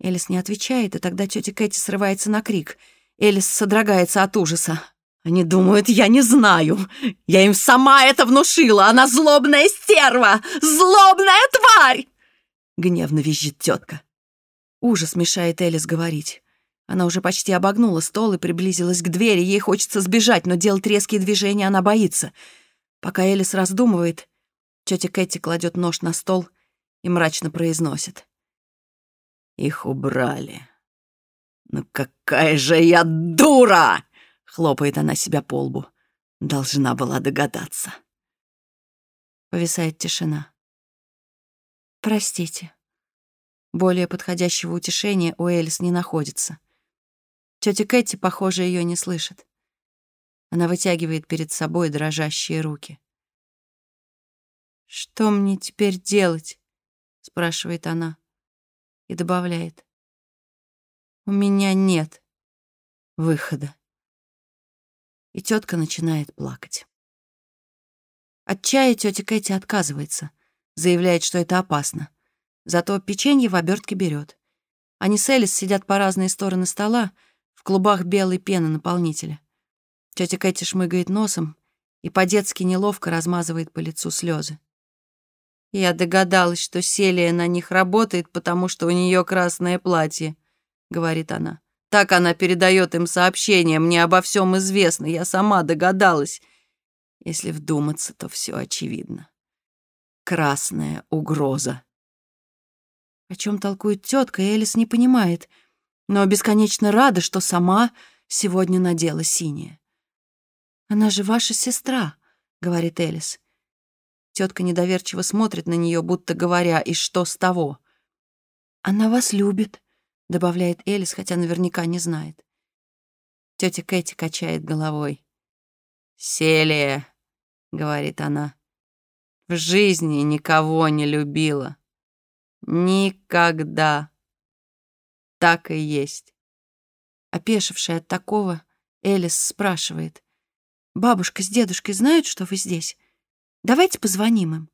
Speaker 1: Элис не отвечает, и тогда тетя Кэти срывается на крик. Элис содрогается от ужаса. «Они думают, я не знаю. Я им сама это внушила. Она злобная стерва! Злобная тварь!» Гневно визжит тетка. Ужас мешает Элис говорить. Она уже почти обогнула стол и приблизилась к двери. Ей хочется сбежать, но делать резкие движения она боится. Пока Элис раздумывает, тетя Кэти кладет нож на стол и мрачно произносит. «Их убрали. Ну какая же я дура!» — хлопает она себя по лбу. Должна была догадаться. Повисает тишина. «Простите». Более подходящего утешения у Элис не находится. Тетя Кэти, похоже, ее не слышит. Она вытягивает перед собой дрожащие руки. «Что мне теперь делать?» — спрашивает она и добавляет. «У меня нет выхода». И тетка начинает плакать. От чая тетя Кэти отказывается, заявляет, что это опасно. Зато печенье в обертке берет. Они с Элис сидят по разные стороны стола, в клубах белой пены наполнителя. Тетя Кэти шмыгает носом и по-детски неловко размазывает по лицу слезы. Я догадалась, что Селия на них работает, потому что у нее красное платье, говорит она. Так она передает им сообщение, мне обо всем известно, я сама догадалась. Если вдуматься, то все очевидно. Красная угроза. О чем толкует тетка, Элис не понимает — но бесконечно рада, что сама сегодня надела синее. «Она же ваша сестра», — говорит Элис. Тетка недоверчиво смотрит на нее, будто говоря, «И что с того?» «Она вас любит», — добавляет Элис, хотя наверняка не знает. Тетя Кэти качает головой. «Селия», — говорит она, — «в жизни никого не любила. Никогда» так и есть. Опешившая от такого, Элис спрашивает. «Бабушка с дедушкой знают, что вы здесь? Давайте позвоним им».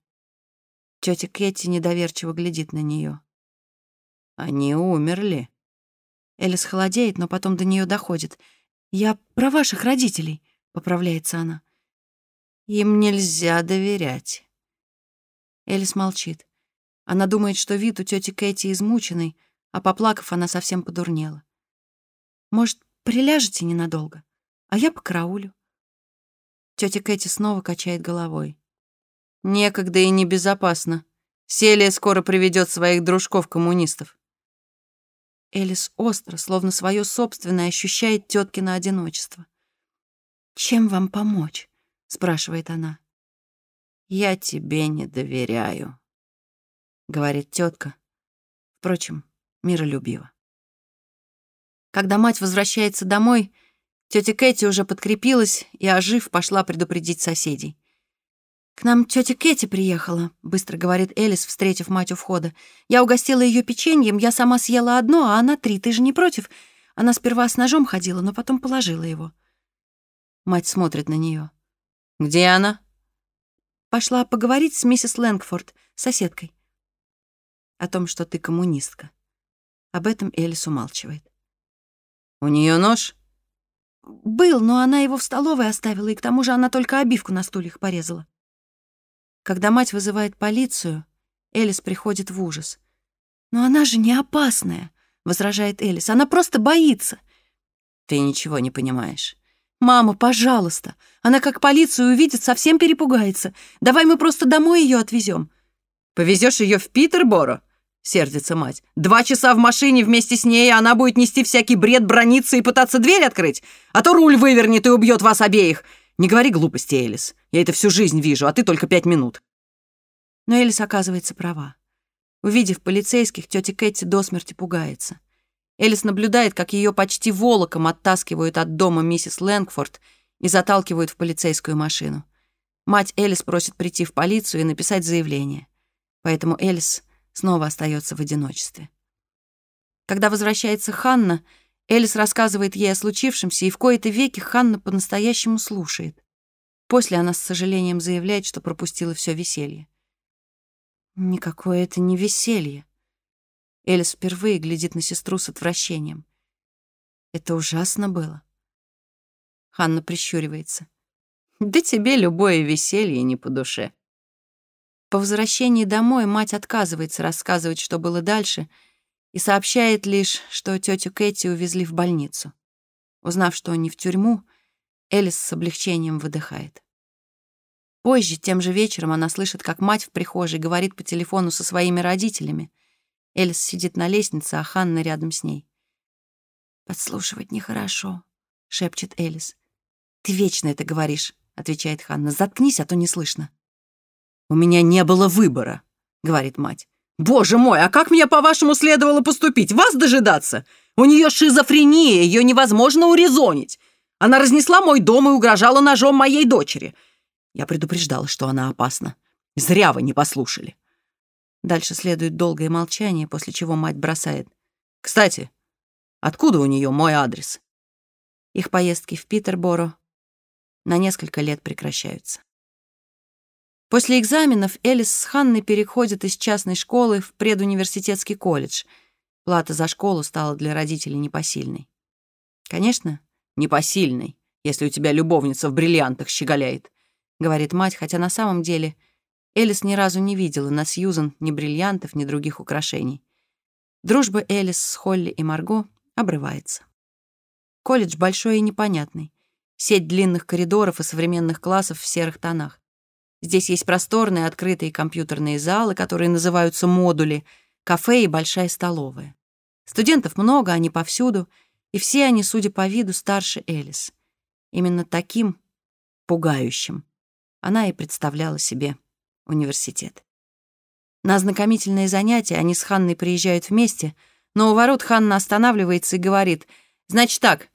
Speaker 1: Тетя Кэти недоверчиво глядит на нее. «Они умерли». Элис холодеет, но потом до нее доходит. «Я про ваших родителей», — поправляется она. «Им нельзя доверять». Элис молчит. Она думает, что вид у тети Кэти измученный, а поплакав, она совсем подурнела. «Может, приляжете ненадолго, а я покраулю?» Тетя Кэти снова качает головой. «Некогда и небезопасно. Селия скоро приведет своих дружков-коммунистов». Элис остро, словно свое собственное, ощущает теткино одиночество. «Чем вам помочь?» — спрашивает она. «Я тебе не доверяю», — говорит тетка. Впрочем, миролюбиво. Когда мать возвращается домой, тетя Кэти уже подкрепилась и, ожив, пошла предупредить соседей. «К нам тетя Кэти приехала», — быстро говорит Элис, встретив мать у входа. «Я угостила ее печеньем, я сама съела одно, а она три. Ты же не против?» Она сперва с ножом ходила, но потом положила его. Мать смотрит на нее. «Где она?» Пошла поговорить с миссис Лэнгфорд, соседкой. О том, что ты коммунистка. Об этом Элис умалчивает. «У нее нож?» «Был, но она его в столовой оставила, и к тому же она только обивку на стульях порезала». Когда мать вызывает полицию, Элис приходит в ужас. «Но она же не опасная», — возражает Элис. «Она просто боится».
Speaker 2: «Ты ничего не понимаешь».
Speaker 1: «Мама, пожалуйста! Она как полицию увидит, совсем перепугается. Давай мы просто домой ее отвезем».
Speaker 2: «Повезешь ее в Питерборо?» — сердится мать. «Два часа в машине вместе с ней, она будет нести всякий бред, брониться и пытаться дверь открыть, а то руль вывернет и убьет вас обеих. Не говори глупости, Элис. Я это всю жизнь вижу, а ты только пять минут».
Speaker 1: Но Элис оказывается права. Увидев полицейских, тетя Кэти до смерти пугается. Элис наблюдает, как ее почти волоком оттаскивают от дома миссис Лэнгфорд и заталкивают в полицейскую машину. Мать Элис просит прийти в полицию и написать заявление. Поэтому Элис снова остается в одиночестве. Когда возвращается Ханна, Элис рассказывает ей о случившемся, и в кои-то веки Ханна по-настоящему слушает. После она с сожалением заявляет, что пропустила все веселье. Никакое это не веселье. Элис впервые глядит на сестру с отвращением. Это ужасно было. Ханна прищуривается.
Speaker 2: Да тебе любое веселье не по душе.
Speaker 1: По возвращении домой мать отказывается рассказывать, что было дальше, и сообщает лишь, что тетю Кэти увезли в больницу. Узнав, что не в тюрьму, Элис с облегчением выдыхает. Позже, тем же вечером, она слышит, как мать в прихожей говорит по телефону со своими родителями. Элис сидит на лестнице, а Ханна рядом с ней. «Подслушивать нехорошо», — шепчет Элис. «Ты вечно это говоришь», — отвечает Ханна. «Заткнись, а то не слышно».
Speaker 2: «У меня не было выбора», — говорит мать. «Боже мой, а как мне, по-вашему, следовало поступить? Вас дожидаться? У нее шизофрения, ее невозможно урезонить. Она разнесла мой дом и угрожала ножом моей дочери. Я предупреждала, что она опасна. Зря вы не послушали.
Speaker 1: Дальше следует долгое молчание, после чего мать бросает.
Speaker 2: Кстати, откуда у нее мой адрес?
Speaker 1: Их поездки в Питерборо на несколько лет прекращаются. После экзаменов Элис с Ханной переходят из частной школы в предуниверситетский колледж. Плата за школу стала для родителей непосильной.
Speaker 2: Конечно, непосильной, если у тебя любовница в бриллиантах щеголяет.
Speaker 1: — говорит мать, хотя на самом деле Элис ни разу не видела на Сьюзан ни бриллиантов, ни других украшений. Дружба Элис с Холли и Марго обрывается. Колледж большой и непонятный. Сеть длинных коридоров и современных классов в серых тонах. Здесь есть просторные открытые компьютерные залы, которые называются модули, кафе и большая столовая. Студентов много, они повсюду, и все они, судя по виду, старше Элис. Именно таким пугающим она и представляла себе университет. На ознакомительные занятия они с Ханной приезжают вместе, но у ворот Ханна останавливается и говорит, «Значит так,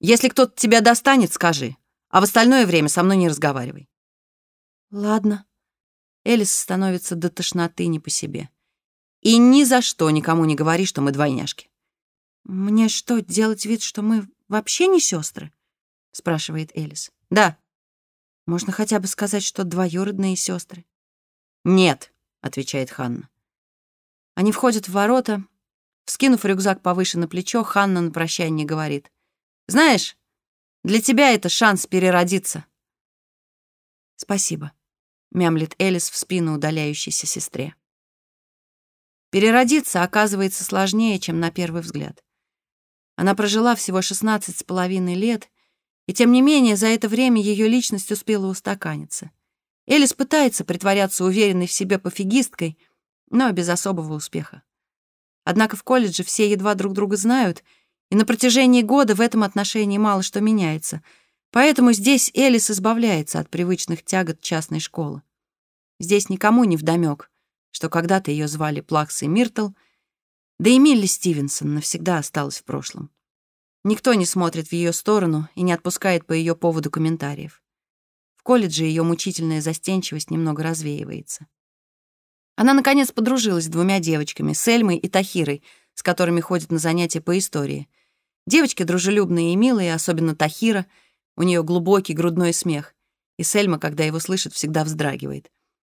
Speaker 1: если кто-то тебя достанет, скажи, а в остальное время со мной не разговаривай». «Ладно». Элис становится до тошноты не по себе. «И ни за что никому не говори, что мы двойняшки». «Мне что, делать вид, что мы вообще не сестры? спрашивает Элис.
Speaker 2: «Да»,
Speaker 1: можно хотя бы сказать, что двоюродные сестры.
Speaker 2: «Нет», — отвечает Ханна.
Speaker 1: Они входят в ворота. Вскинув рюкзак повыше на плечо, Ханна на прощание говорит.
Speaker 2: «Знаешь, для тебя это шанс переродиться».
Speaker 1: «Спасибо», — мямлит Элис в спину удаляющейся сестре. Переродиться оказывается сложнее, чем на первый взгляд. Она прожила всего 16 с половиной лет — и тем не менее, за это время ее личность успела устаканиться. Элис пытается притворяться уверенной в себе пофигисткой, но без особого успеха. Однако в колледже все едва друг друга знают, и на протяжении года в этом отношении мало что меняется. Поэтому здесь Элис избавляется от привычных тягот частной школы. Здесь никому не вдомек, что когда-то ее звали Плакс и Миртл, да и Милли Стивенсон навсегда осталась в прошлом. Никто не смотрит в ее сторону и не отпускает по ее поводу комментариев. В колледже ее мучительная застенчивость немного развеивается. Она, наконец, подружилась с двумя девочками, Сельмой и Тахирой, с которыми ходит на занятия по истории. Девочки дружелюбные и милые, особенно Тахира. У нее глубокий грудной смех. И Сельма, когда его слышит, всегда вздрагивает.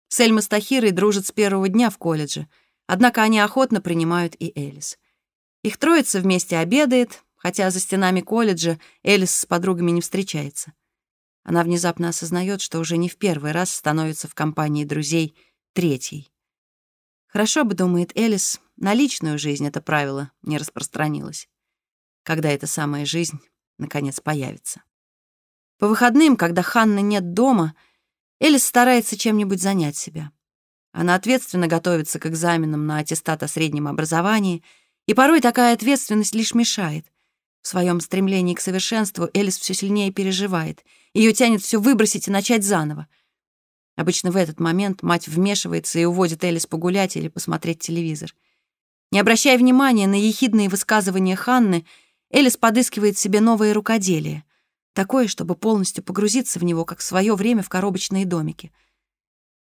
Speaker 1: Сельма с Тахирой дружат с первого дня в колледже, однако они охотно принимают и Элис. Их троица вместе обедает, хотя за стенами колледжа Элис с подругами не встречается. Она внезапно осознает, что уже не в первый раз становится в компании друзей третьей. Хорошо бы, думает Элис, на личную жизнь это правило не распространилось. Когда эта самая жизнь, наконец, появится. По выходным, когда Ханны нет дома, Элис старается чем-нибудь занять себя. Она ответственно готовится к экзаменам на аттестат о среднем образовании, и порой такая ответственность лишь мешает. В своем стремлении к совершенству Элис все сильнее переживает. Ее тянет все выбросить и начать заново. Обычно в этот момент мать вмешивается и уводит Элис погулять или посмотреть телевизор. Не обращая внимания на ехидные высказывания Ханны, Элис подыскивает себе новое рукоделие. Такое, чтобы полностью погрузиться в него, как в свое время в коробочные домики.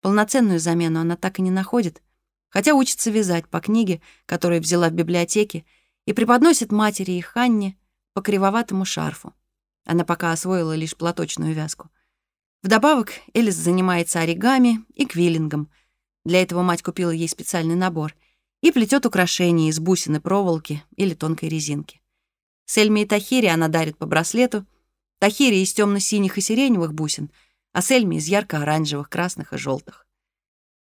Speaker 1: Полноценную замену она так и не находит, хотя учится вязать по книге, которую взяла в библиотеке, и преподносит матери и Ханне по кривоватому шарфу. Она пока освоила лишь платочную вязку. Вдобавок, Элис занимается оригами и квиллингом. Для этого мать купила ей специальный набор и плетет украшения из бусины проволоки или тонкой резинки. Сельме и Тахире она дарит по браслету, Тахире из темно синих и сиреневых бусин, а Сельме из ярко-оранжевых, красных и желтых.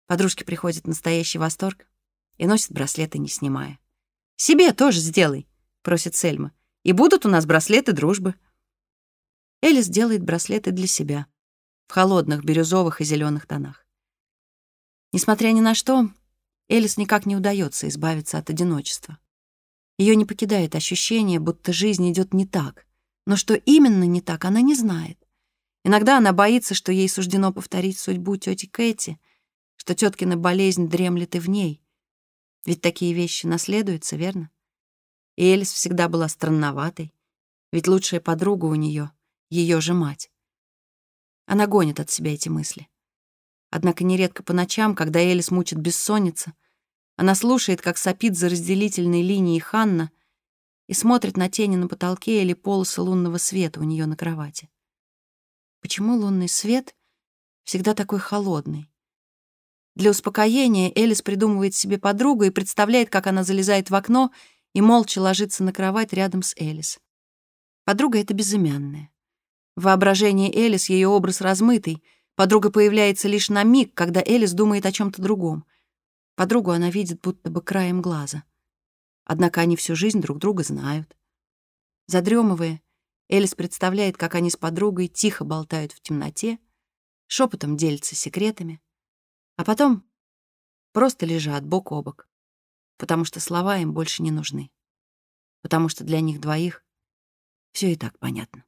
Speaker 1: Подружки приходят в настоящий восторг и носят браслеты, не снимая. «Себе тоже сделай», — просит Сельма. «И будут у нас браслеты дружбы». Элис делает браслеты для себя в холодных бирюзовых и зеленых тонах. Несмотря ни на что, Элис никак не удается избавиться от одиночества. Ее не покидает ощущение, будто жизнь идет не так. Но что именно не так, она не знает. Иногда она боится, что ей суждено повторить судьбу тети Кэти, что теткина болезнь дремлет и в ней. Ведь такие вещи наследуются, верно? И Элис всегда была странноватой, ведь лучшая подруга у нее — ее же мать. Она гонит от себя эти мысли. Однако нередко по ночам, когда Элис мучит бессонница, она слушает, как сопит за разделительной линией Ханна и смотрит на тени на потолке или полосы лунного света у нее на кровати. Почему лунный свет всегда такой холодный? Для успокоения Элис придумывает себе подругу и представляет, как она залезает в окно и молча ложится на кровать рядом с Элис. Подруга — это безымянная. В воображении Элис ее образ размытый. Подруга появляется лишь на миг, когда Элис думает о чем то другом. Подругу она видит будто бы краем глаза. Однако они всю жизнь друг друга знают. Задремывая, Элис представляет, как они с подругой тихо болтают в темноте, шепотом делятся секретами, а потом просто лежат бок о бок, потому что слова им больше не нужны, потому что для них двоих все и так понятно.